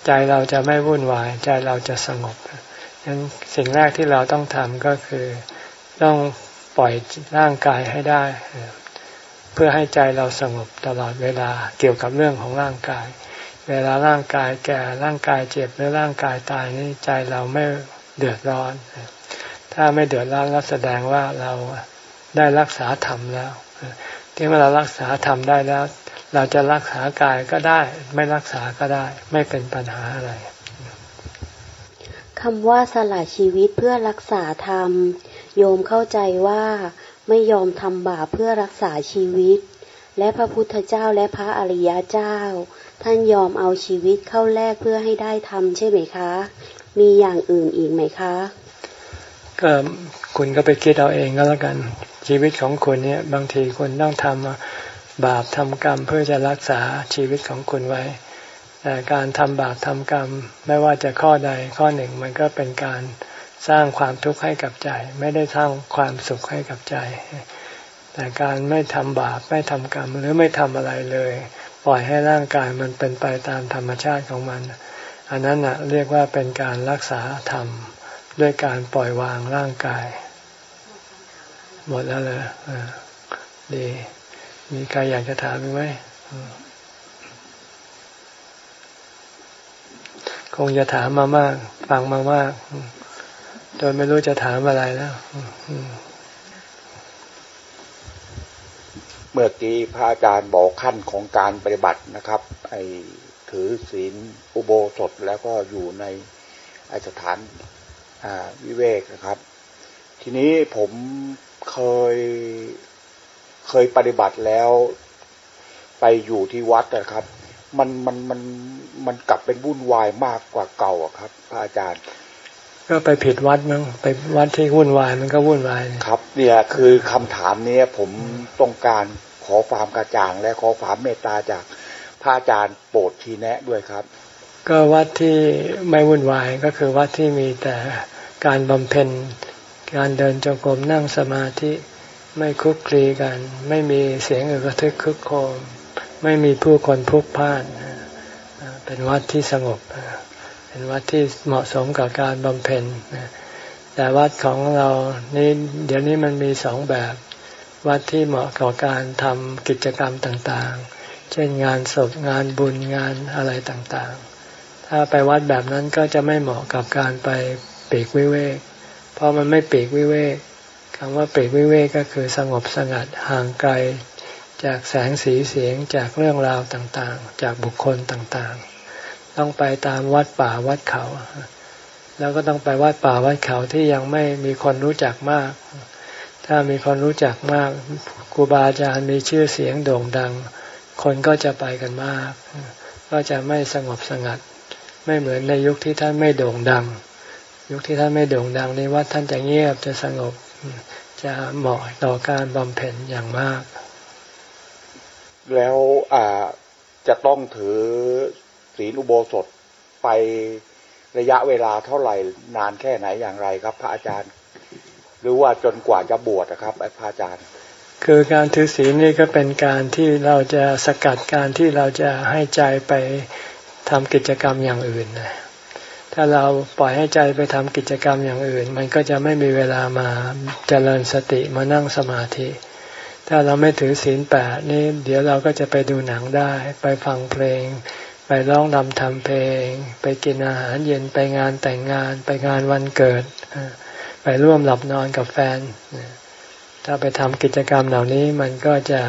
ใจเราจะไม่วุ่นวาย ใจเราจะสงบฉะนั้นสิ่งแรกที่เราต้องทำก็คือต้องปล่อยร่างกายให้ได้ เพื่อให้ใจเราสงบตลอดเวลาเกี่ยวกับเรื่องของร่างกาย เวลาร่างกายแก่ร่างกายเจ็บหรือร่างกายตายนี่ใจเราไม่เดือดร้อน ถ้าไม่เดือดร้อนแล้วแสดงว่าเราได้รักษาธรรมแล้วที่เมื่อเรารักษาธรรมได้แล้ว เราจะรักษากายก็ได้ ไม่รักษาก็ได้ ไม่เป็นปัญหาอะไรคำว่าสละชีวิตเพื่อรักษาธรรม โยมเข้าใจว่าไม่ยอมทำบาปเพื่อรักษาชีวิต และพระพุทธเจ้าและพระอริยเจ้า ท่านยอมเอาชีวิตเข้าแลกเพื่อให้ได้ธรรมใช่ไหมคะ มีอย่างอื่นอีกไหมคะ ก็คุณก็ไปคิดเอาเองก็แล้วกันชีวิตของคุณเนี่ย บางทีคุณต้องทำบาปทำกรรมเพื่อจะรักษาชีวิตของคุณไว้ แต่การทำบาปทำกรรม ไม่ว่าจะข้อใดข้อหนึ่งมันก็เป็นการสร้างความทุกข์ให้กับใจ ไม่ได้สร้างความสุขให้กับใจ แต่การไม่ทำบาปไม่ทำกรรมหรือไม่ทำอะไรเลย ปล่อยให้ร่างกายมันเป็นไปตามธรรมชาติของมัน อันนั้นนะเรียกว่าเป็นการรักษาธรรม ด้วยการปล่อยวางร่างกาย หมดแล้วเลยดี มีใครอยากจะถามไหมคงจะถามมามาก ฟังมามากจนไม่รู้จะถามอะไรแล้วเมื่อกี้พระอาจารย์บอกขั้นของการปฏิบัตินะครับ ไอถือศีลอุโบสถแล้วก็อยู่ในไอสถาน วิเวกนะครับ ทีนี้ผมเคยเคยปฏิบัติแล้ว ไปอยู่ที่วัดนะครับ มันมันมันมันกลับเป็นวุ่นวายมากกว่าเก่าครับพระอาจารย์ ก็ไปผิดวัดมั้งไปวัดที่วุ่นวายมันก็วุ่นวายครับ เนี่ยคือคำถามนี้ผมต้องการขอความกระจ่างและขอความเมตตาจากพระอาจารย์โปรดทีแนะด้วยครับ ก็วัดที่ไม่วุ่นวายก็คือวัดที่มีแต่การบำเพ็ญ การเดินจงกรมนั่งสมาธิไม่คุกคลีกัน ไม่มีเสียงอึกระทึกคึกโคม ไม่มีผู้คนพลุกพ่านเป็นวัดที่สงบ เป็นวัดที่เหมาะสมกับการบำเพ็ญแต่วัดของเรานี่เดี๋ยวนี้มันมีสองแบบ วัดที่เหมาะกับการทำกิจกรรมต่างๆ เช่นงานศพงานบุญงานอะไรต่างๆ ถ้าไปวัดแบบนั้นก็จะไม่เหมาะกับการไปปีกวิเวก เพราะมันไม่ปีกวิเวกคำว่าปีกวิเวกก็คือสงบสงัดห่างไกล จากแสงสีเสียงจากเรื่องราวต่างๆ จากบุคคลต่างๆ ต้องไปตามวัดป่าวัดเขา แล้วก็ต้องไปวัดป่าวัดเขาที่ยังไม่มีคนรู้จักมาก ถ้ามีคนรู้จักมากครูบาอาจารย์มีชื่อเสียงโด่งดัง คนก็จะไปกันมาก ก็จะไม่สงบสงัด ไม่เหมือนในยุคที่ท่านไม่โด่งดัง ยุคที่ท่านไม่โด่งดังในวัดท่านจะเงียบจะสงบจะเหมาะต่อการบำเพ็ญอย่างมาก แล้วอ่าจะต้องถือศีลอุโบสถไประยะเวลาเท่าไหร่นานแค่ไหนอย่างไรครับ พระอาจารย์ หรือว่าจนกว่าจะบวชนะครับพระอาจารย์ คือการถือศีลนี่ก็เป็นการที่เราจะสกัดการที่เราจะให้ใจไป ทำกิจกรรมอย่างอื่นนะถ้าเราปล่อยให้ใจไปทำกิจกรรมอย่างอื่น มันก็จะไม่มีเวลามาเจริญสติมานั่งสมาธิ ถ้าเราไม่ถือศีลแปดนี่เดี๋ยวเราก็จะไปดูหนังได้ ไปฟังเพลง ไปร้องรำทำเพลง ไปกินอาหารเย็นไปงานแต่งงาน ไปงานวันเกิด ไปร่วมหลับนอนกับแฟน ถ้าไปทำกิจกรรมเหล่านี้มันก็จะ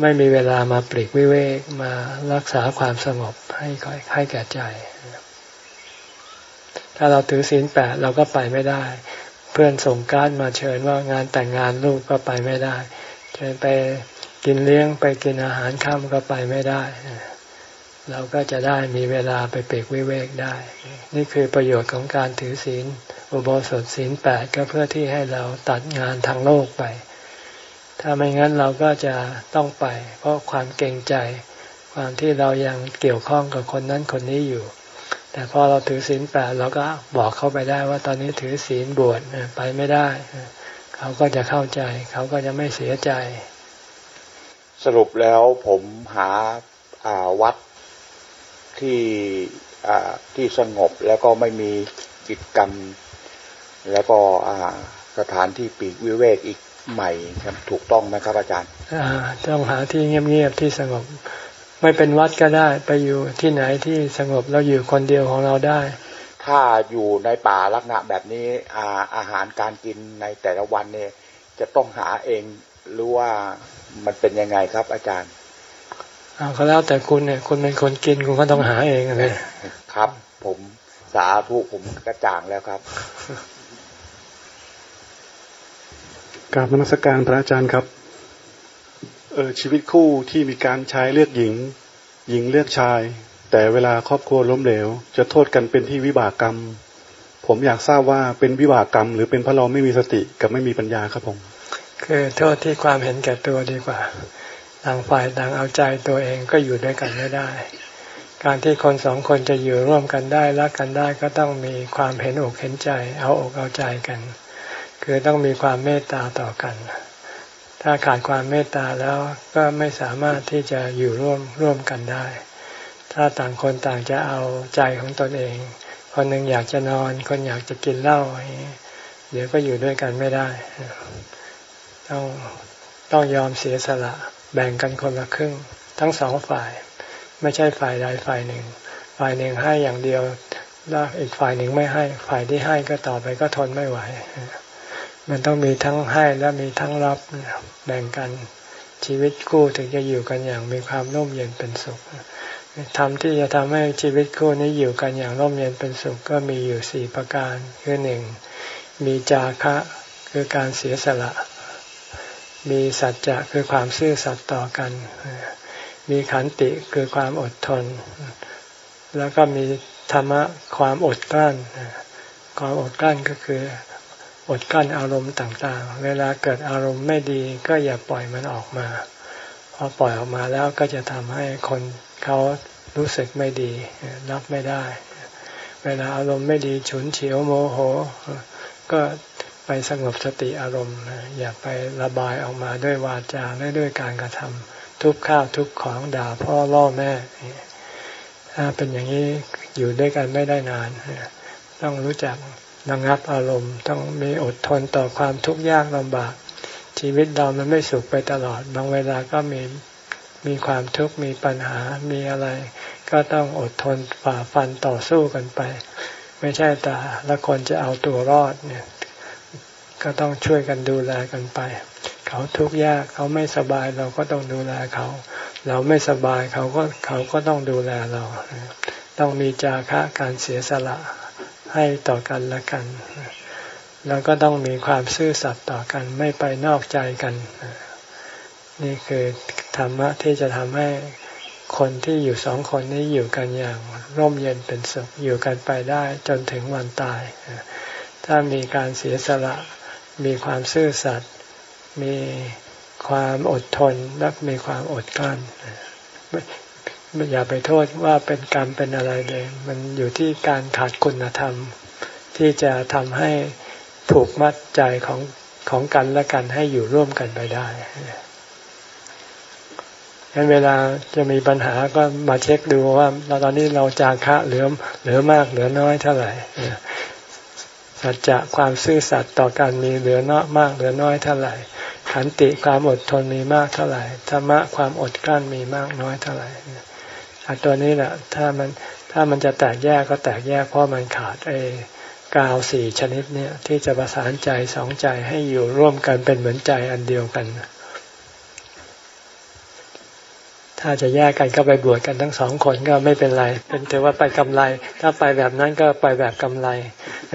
ไม่มีเวลามาปลีกวิเวกมารักษาความสงบให้ให้แก่ใจ ถ้าเราถือศีลแปดเราก็ไปไม่ได้ เพื่อนส่งการ์ดมาเชิญว่างานแต่งงานลูกก็ไปไม่ได้เชิญไปกินเลี้ยงไปกินอาหารค่ำก็ไปไม่ได้ เราก็จะได้มีเวลาไปเปรกวิเวกได้ นี่คือประโยชน์ของการถือศีลอุโบสถศีลแปดก็เพื่อที่ให้เราตัดงานทางโลกไป ถ้าไม่งั้นเราก็จะต้องไป เพราะความเกรงใจ ความที่เรายังเกี่ยวข้องกับคนนั้นคนนี้อยู่ แต่พอเราถือศีลแปดเราก็บอกเขาไปได้ว่าตอนนี้ถือศีลบวชไปไม่ได้ เขาก็จะเข้าใจ เขาก็จะไม่เสียใจ สรุปแล้วผมหาวัดที่ที่สงบแล้วก็ไม่มีกิจกรรม แล้วก็สถานที่ปีกวิเวกอีก ใหม่ถูกต้องไหมครับอาจารย์ต้องหาที่เงียบๆที่สงบ ไม่เป็นวัดก็ได้ ไปอยู่ที่ไหนที่สงบเราอยู่คนเดียวของเราได้ ถ้าอยู่ในป่าลักษณะแบบนี้อาอาหารการกินในแต่ละวันเนี่ย จะต้องหาเองหรือว่ามันเป็นยังไงครับ อาจารย์อาก็แล้วแต่คุณเนี่ยคุณเป็นคนกินคุณก็ต้องหาเองเลยครับ ผมสาธุผมกระจ่างแล้วครับ กราบนมัสการพระอาจารย์ครับเออชีวิตคู่ที่มีการใช้เลือกหญิง หญิงเลือกชาย แต่เวลาครอบครัวล้มเหลว จะโทษกันเป็นที่วิบากกรรม ผมอยากทราบว่าเป็นวิบากกรรม หรือเป็นเพราะเราไม่มีสติกับไม่มีปัญญาครับผม คือโทษที่ความเห็นแก่ตัวดีกว่าต่างฝ่ายต่างเอาใจตัวเองก็อยู่ด้วยกันไม่ได้ การที่คนสองคนจะอยู่ร่วมกันได้รักกันได้ก็ต้องมีความเห็นอกเห็นใจ เอาอกเอาใจกัน คือต้องมีความเมตตาต่อกัน ถ้าขาดความเมตตาแล้วก็ไม่สามารถที่จะอยู่ร่วมร่วมกันได้ ถ้าต่างคนต่างจะเอาใจของตนเอง คนหนึ่งอยากจะนอน คนอยากจะกินเหล้าเดี๋ยวก็อยู่ด้วยกันไม่ได้ ต้องต้องยอมเสียสละแบ่งกันคนละครึ่ง ทั้งสองฝ่าย ไม่ใช่ฝ่ายใดฝ่ายหนึ่ง ฝ่ายหนึ่งให้อย่างเดียวแล้วอีกฝ่ายหนึ่งไม่ให้ ฝ่ายที่ให้ก็ต่อไปก็ทนไม่ไหว มันต้องมีทั้งให้และมีทั้งรับแบ่งกันชีวิตคู่ถึงจะอยู่กันอย่างมีความร่มเย็นเป็นสุขทำที่จะทำให้ชีวิตคู่นี้อยู่กันอย่างร่มเย็นเป็นสุขก็มีอยู่สี่ประการคือหนึ่งมีจาคะคือการเสียสละ มีสัจจะคือความซื่อสัตย์ต่อกัน มีขันติคือความอดทน แล้วก็มีธรรมะความอดกลั้น ความอดกลั้นก็คือ อดกั้นอารมณ์ต่างๆ เวลาเกิดอารมณ์ไม่ดีก็อย่าปล่อยมันออกมาพอปล่อยออกมาแล้วก็จะทำให้คนเขารู้สึกไม่ดีรับไม่ได้ เวลาอารมณ์ไม่ดีฉุนเฉียวโมโห ก็ไปสงบสติอารมณ์ อย่าไประบายออกมาด้วยวาจาและด้วยการกระทำทุกข้าวทุกของด่าพ่อล่อแม่ถ้าเป็นอย่างนี้อยู่ด้วยกันไม่ได้นาน ต้องรู้จัก ระงับอารมณ์ ต้องมีอดทนต่อความทุกข์ยากลำบาก ชีวิตเรามันไม่สุขไปตลอด บางเวลาก็มีมีความทุกข์มีปัญหามีอะไร ก็ต้องอดทนฝ่าฟันต่อสู้กันไป ไม่ใช่แต่ละคนจะเอาตัวรอดเนี่ย ก็ต้องช่วยกันดูแลกันไป เขาทุกข์ยากเขาไม่สบายเราก็ต้องดูแลเขา เราไม่สบายเขาก็เขาก็ต้องดูแลเรา ต้องมีจาคะการเสียสละ ให้ต่อกันละกัน แล้วก็ต้องมีความซื่อสัตย์ต่อกันไม่ไปนอกใจกัน นี่คือธรรมะที่จะทำให้คนที่อยู่สองคนนี้อยู่กันอย่างร่มเย็นเป็นสุขอยู่กันไปได้จนถึงวันตาย ถ้ามีการเสียสละ มีความซื่อสัตย์มีความอดทนและมีความอดกลั้น อย่าไปโทษว่าเป็นกรรมเป็นอะไรเลย มันอยู่ที่การขาดคุณธรรม ที่จะทำให้ผูกมัดใจของของกันและกันให้อยู่ร่วมกันไปได้งั้นเวลาจะมีปัญหาก็มาเช็คดูว่าเราตอนนี้เราจางคะเหลือเหลือมากเหลือน้อยเท่าไหร่สัจจะความซื่อสัตย์ต่อกันมีเหลือน้อยมากเหลือน้อยเท่าไหร่ขันติความอดทนมีมากเท่าไหร่ธรรมะความอดกลั้นมีมากน้อยเท่าไหร่ ตัวนี้แหละ ถ้ามันถ้ามันจะแตกแยกก็แตกแยกเพราะมันขาดไอ้กาวสี่ชนิดเนี่ยที่จะประสานใจสองใจให้อยู่ร่วมกันเป็นเหมือนใจอันเดียวกัน ถ้าจะแยกกันก็ไปบวชกันทั้งสองคนก็ไม่เป็นไร เป็นถือว่าไปกำไร ถ้าไปแบบนั้นก็ไปแบบกำไร เ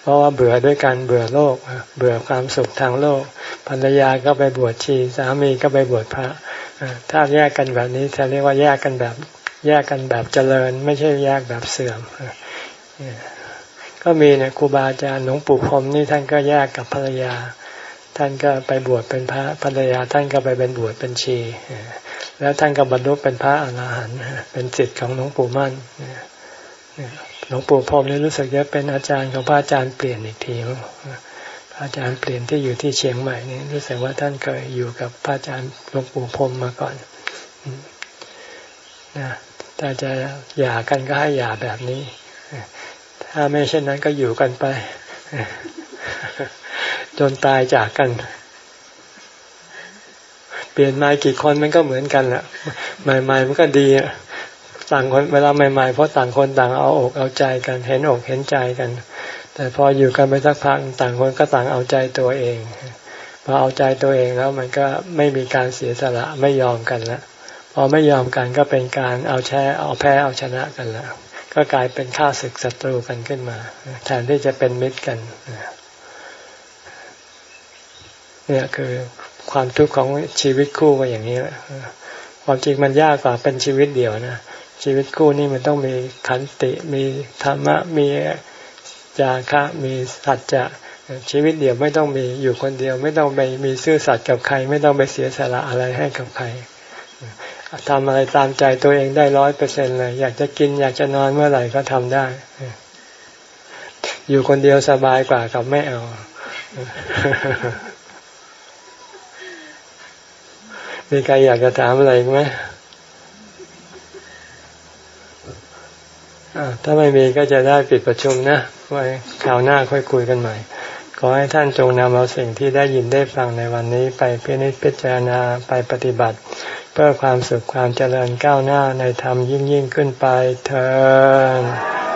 เพราะว่าเบื่อด้วยกันเบื่อโลก เบื่อความสุขทางโลก ภรรยาก็ไปบวชชี สามีก็ไปบวชพระ ถ้าแยกกันแบบนี้จะเรียกว่าแยกกันแบบ แยกกันแบบเจริญ ไม่ใช่แยกแบบเสื่อม ก็มีเนี่ยครูบาอาจารย์หลวงปู่พรมนี่ท่านก็แยกกับภรรยา ท่านก็ไปบวชเป็นพระภรรยา ท่านก็ไปเป็นบวชเป็นชี แล้วท่านก็บรรลุเป็นพระอรหันต์เป็นสิทธิ์ของหลวงปู่มั่น หลวงปู่พรมนี่รู้สึกจะเป็นอาจารย์ของพระอาจารย์เปลี่ยนอีกทีพระอาจารย์เปลี่ยนที่อยู่ที่เชียงใหม่นี่รู้สึกว่าท่านเคยอยู่กับพระอาจารย์หลวงปู่พรมมาก่อนนะถ้าจะหย่ากันก็ให้หย่าแบบนี้ ถ้าไม่เช่นนั้นก็อยู่กันไป จนตายจากกัน เปลี่ยนมากี่คนมันก็เหมือนกันแหละใหม่ๆมันก็ดีต่างคนเวลาใหม่ๆเพราะต่างคนต่างเอาอกเอาใจกัน เห็นอกเห็นใจกัน แต่พออยู่กันไปสักพักต่างคนก็ต่างเอาใจตัวเองพอเอาใจตัวเองแล้วมันก็ไม่มีการเสียสละไม่ยอมกันล้วพอไม่ยอมกันก็เป็นการเอาแช่เอาแพ้เอาชนะกันแล้วก็กลายเป็นข้าศึกศัตรูกันขึ้นมา แทนที่จะเป็นมิตรกันเนี่ยคือความทุกข์ของชีวิตคู่ก็อย่างนี้แหละความจริงมันยากกว่าเป็นชีวิตเดียวนะ ชีวิตคู่นี่มันต้องมีขันติ มีธรรมะ มีจาคะ มีสัจจะชีวิตเดียวไม่ต้องมีอยู่คนเดียว ไม่ต้องไปมีซื่อสัตย์กับใคร ไม่ต้องไปเสียสละอะไรให้กับใครทำอะไรตามใจตัวเองได้ร้อยเปอร์เซ็นเลย อยากจะกินอยากจะนอนเมื่อไหร่ก็ทำได้ อยู่คนเดียวสบายกว่ากับไม่เอามีใครอยากจะถามอะไรไหม ถ้าไม่มีก็จะได้ปิดประชุมนะ ไว้คราวหน้าค่อยคุยกันใหม่ ขอให้ท่านจงนำเอาสิ่งที่ได้ยินได้ฟังในวันนี้ ไปพินิจพิจารณาไปปฏิบัติ เพื่อความสุขความเจริญก้าวหน้าในธรรมยิ่งยิ่งขึ้นไปเธอ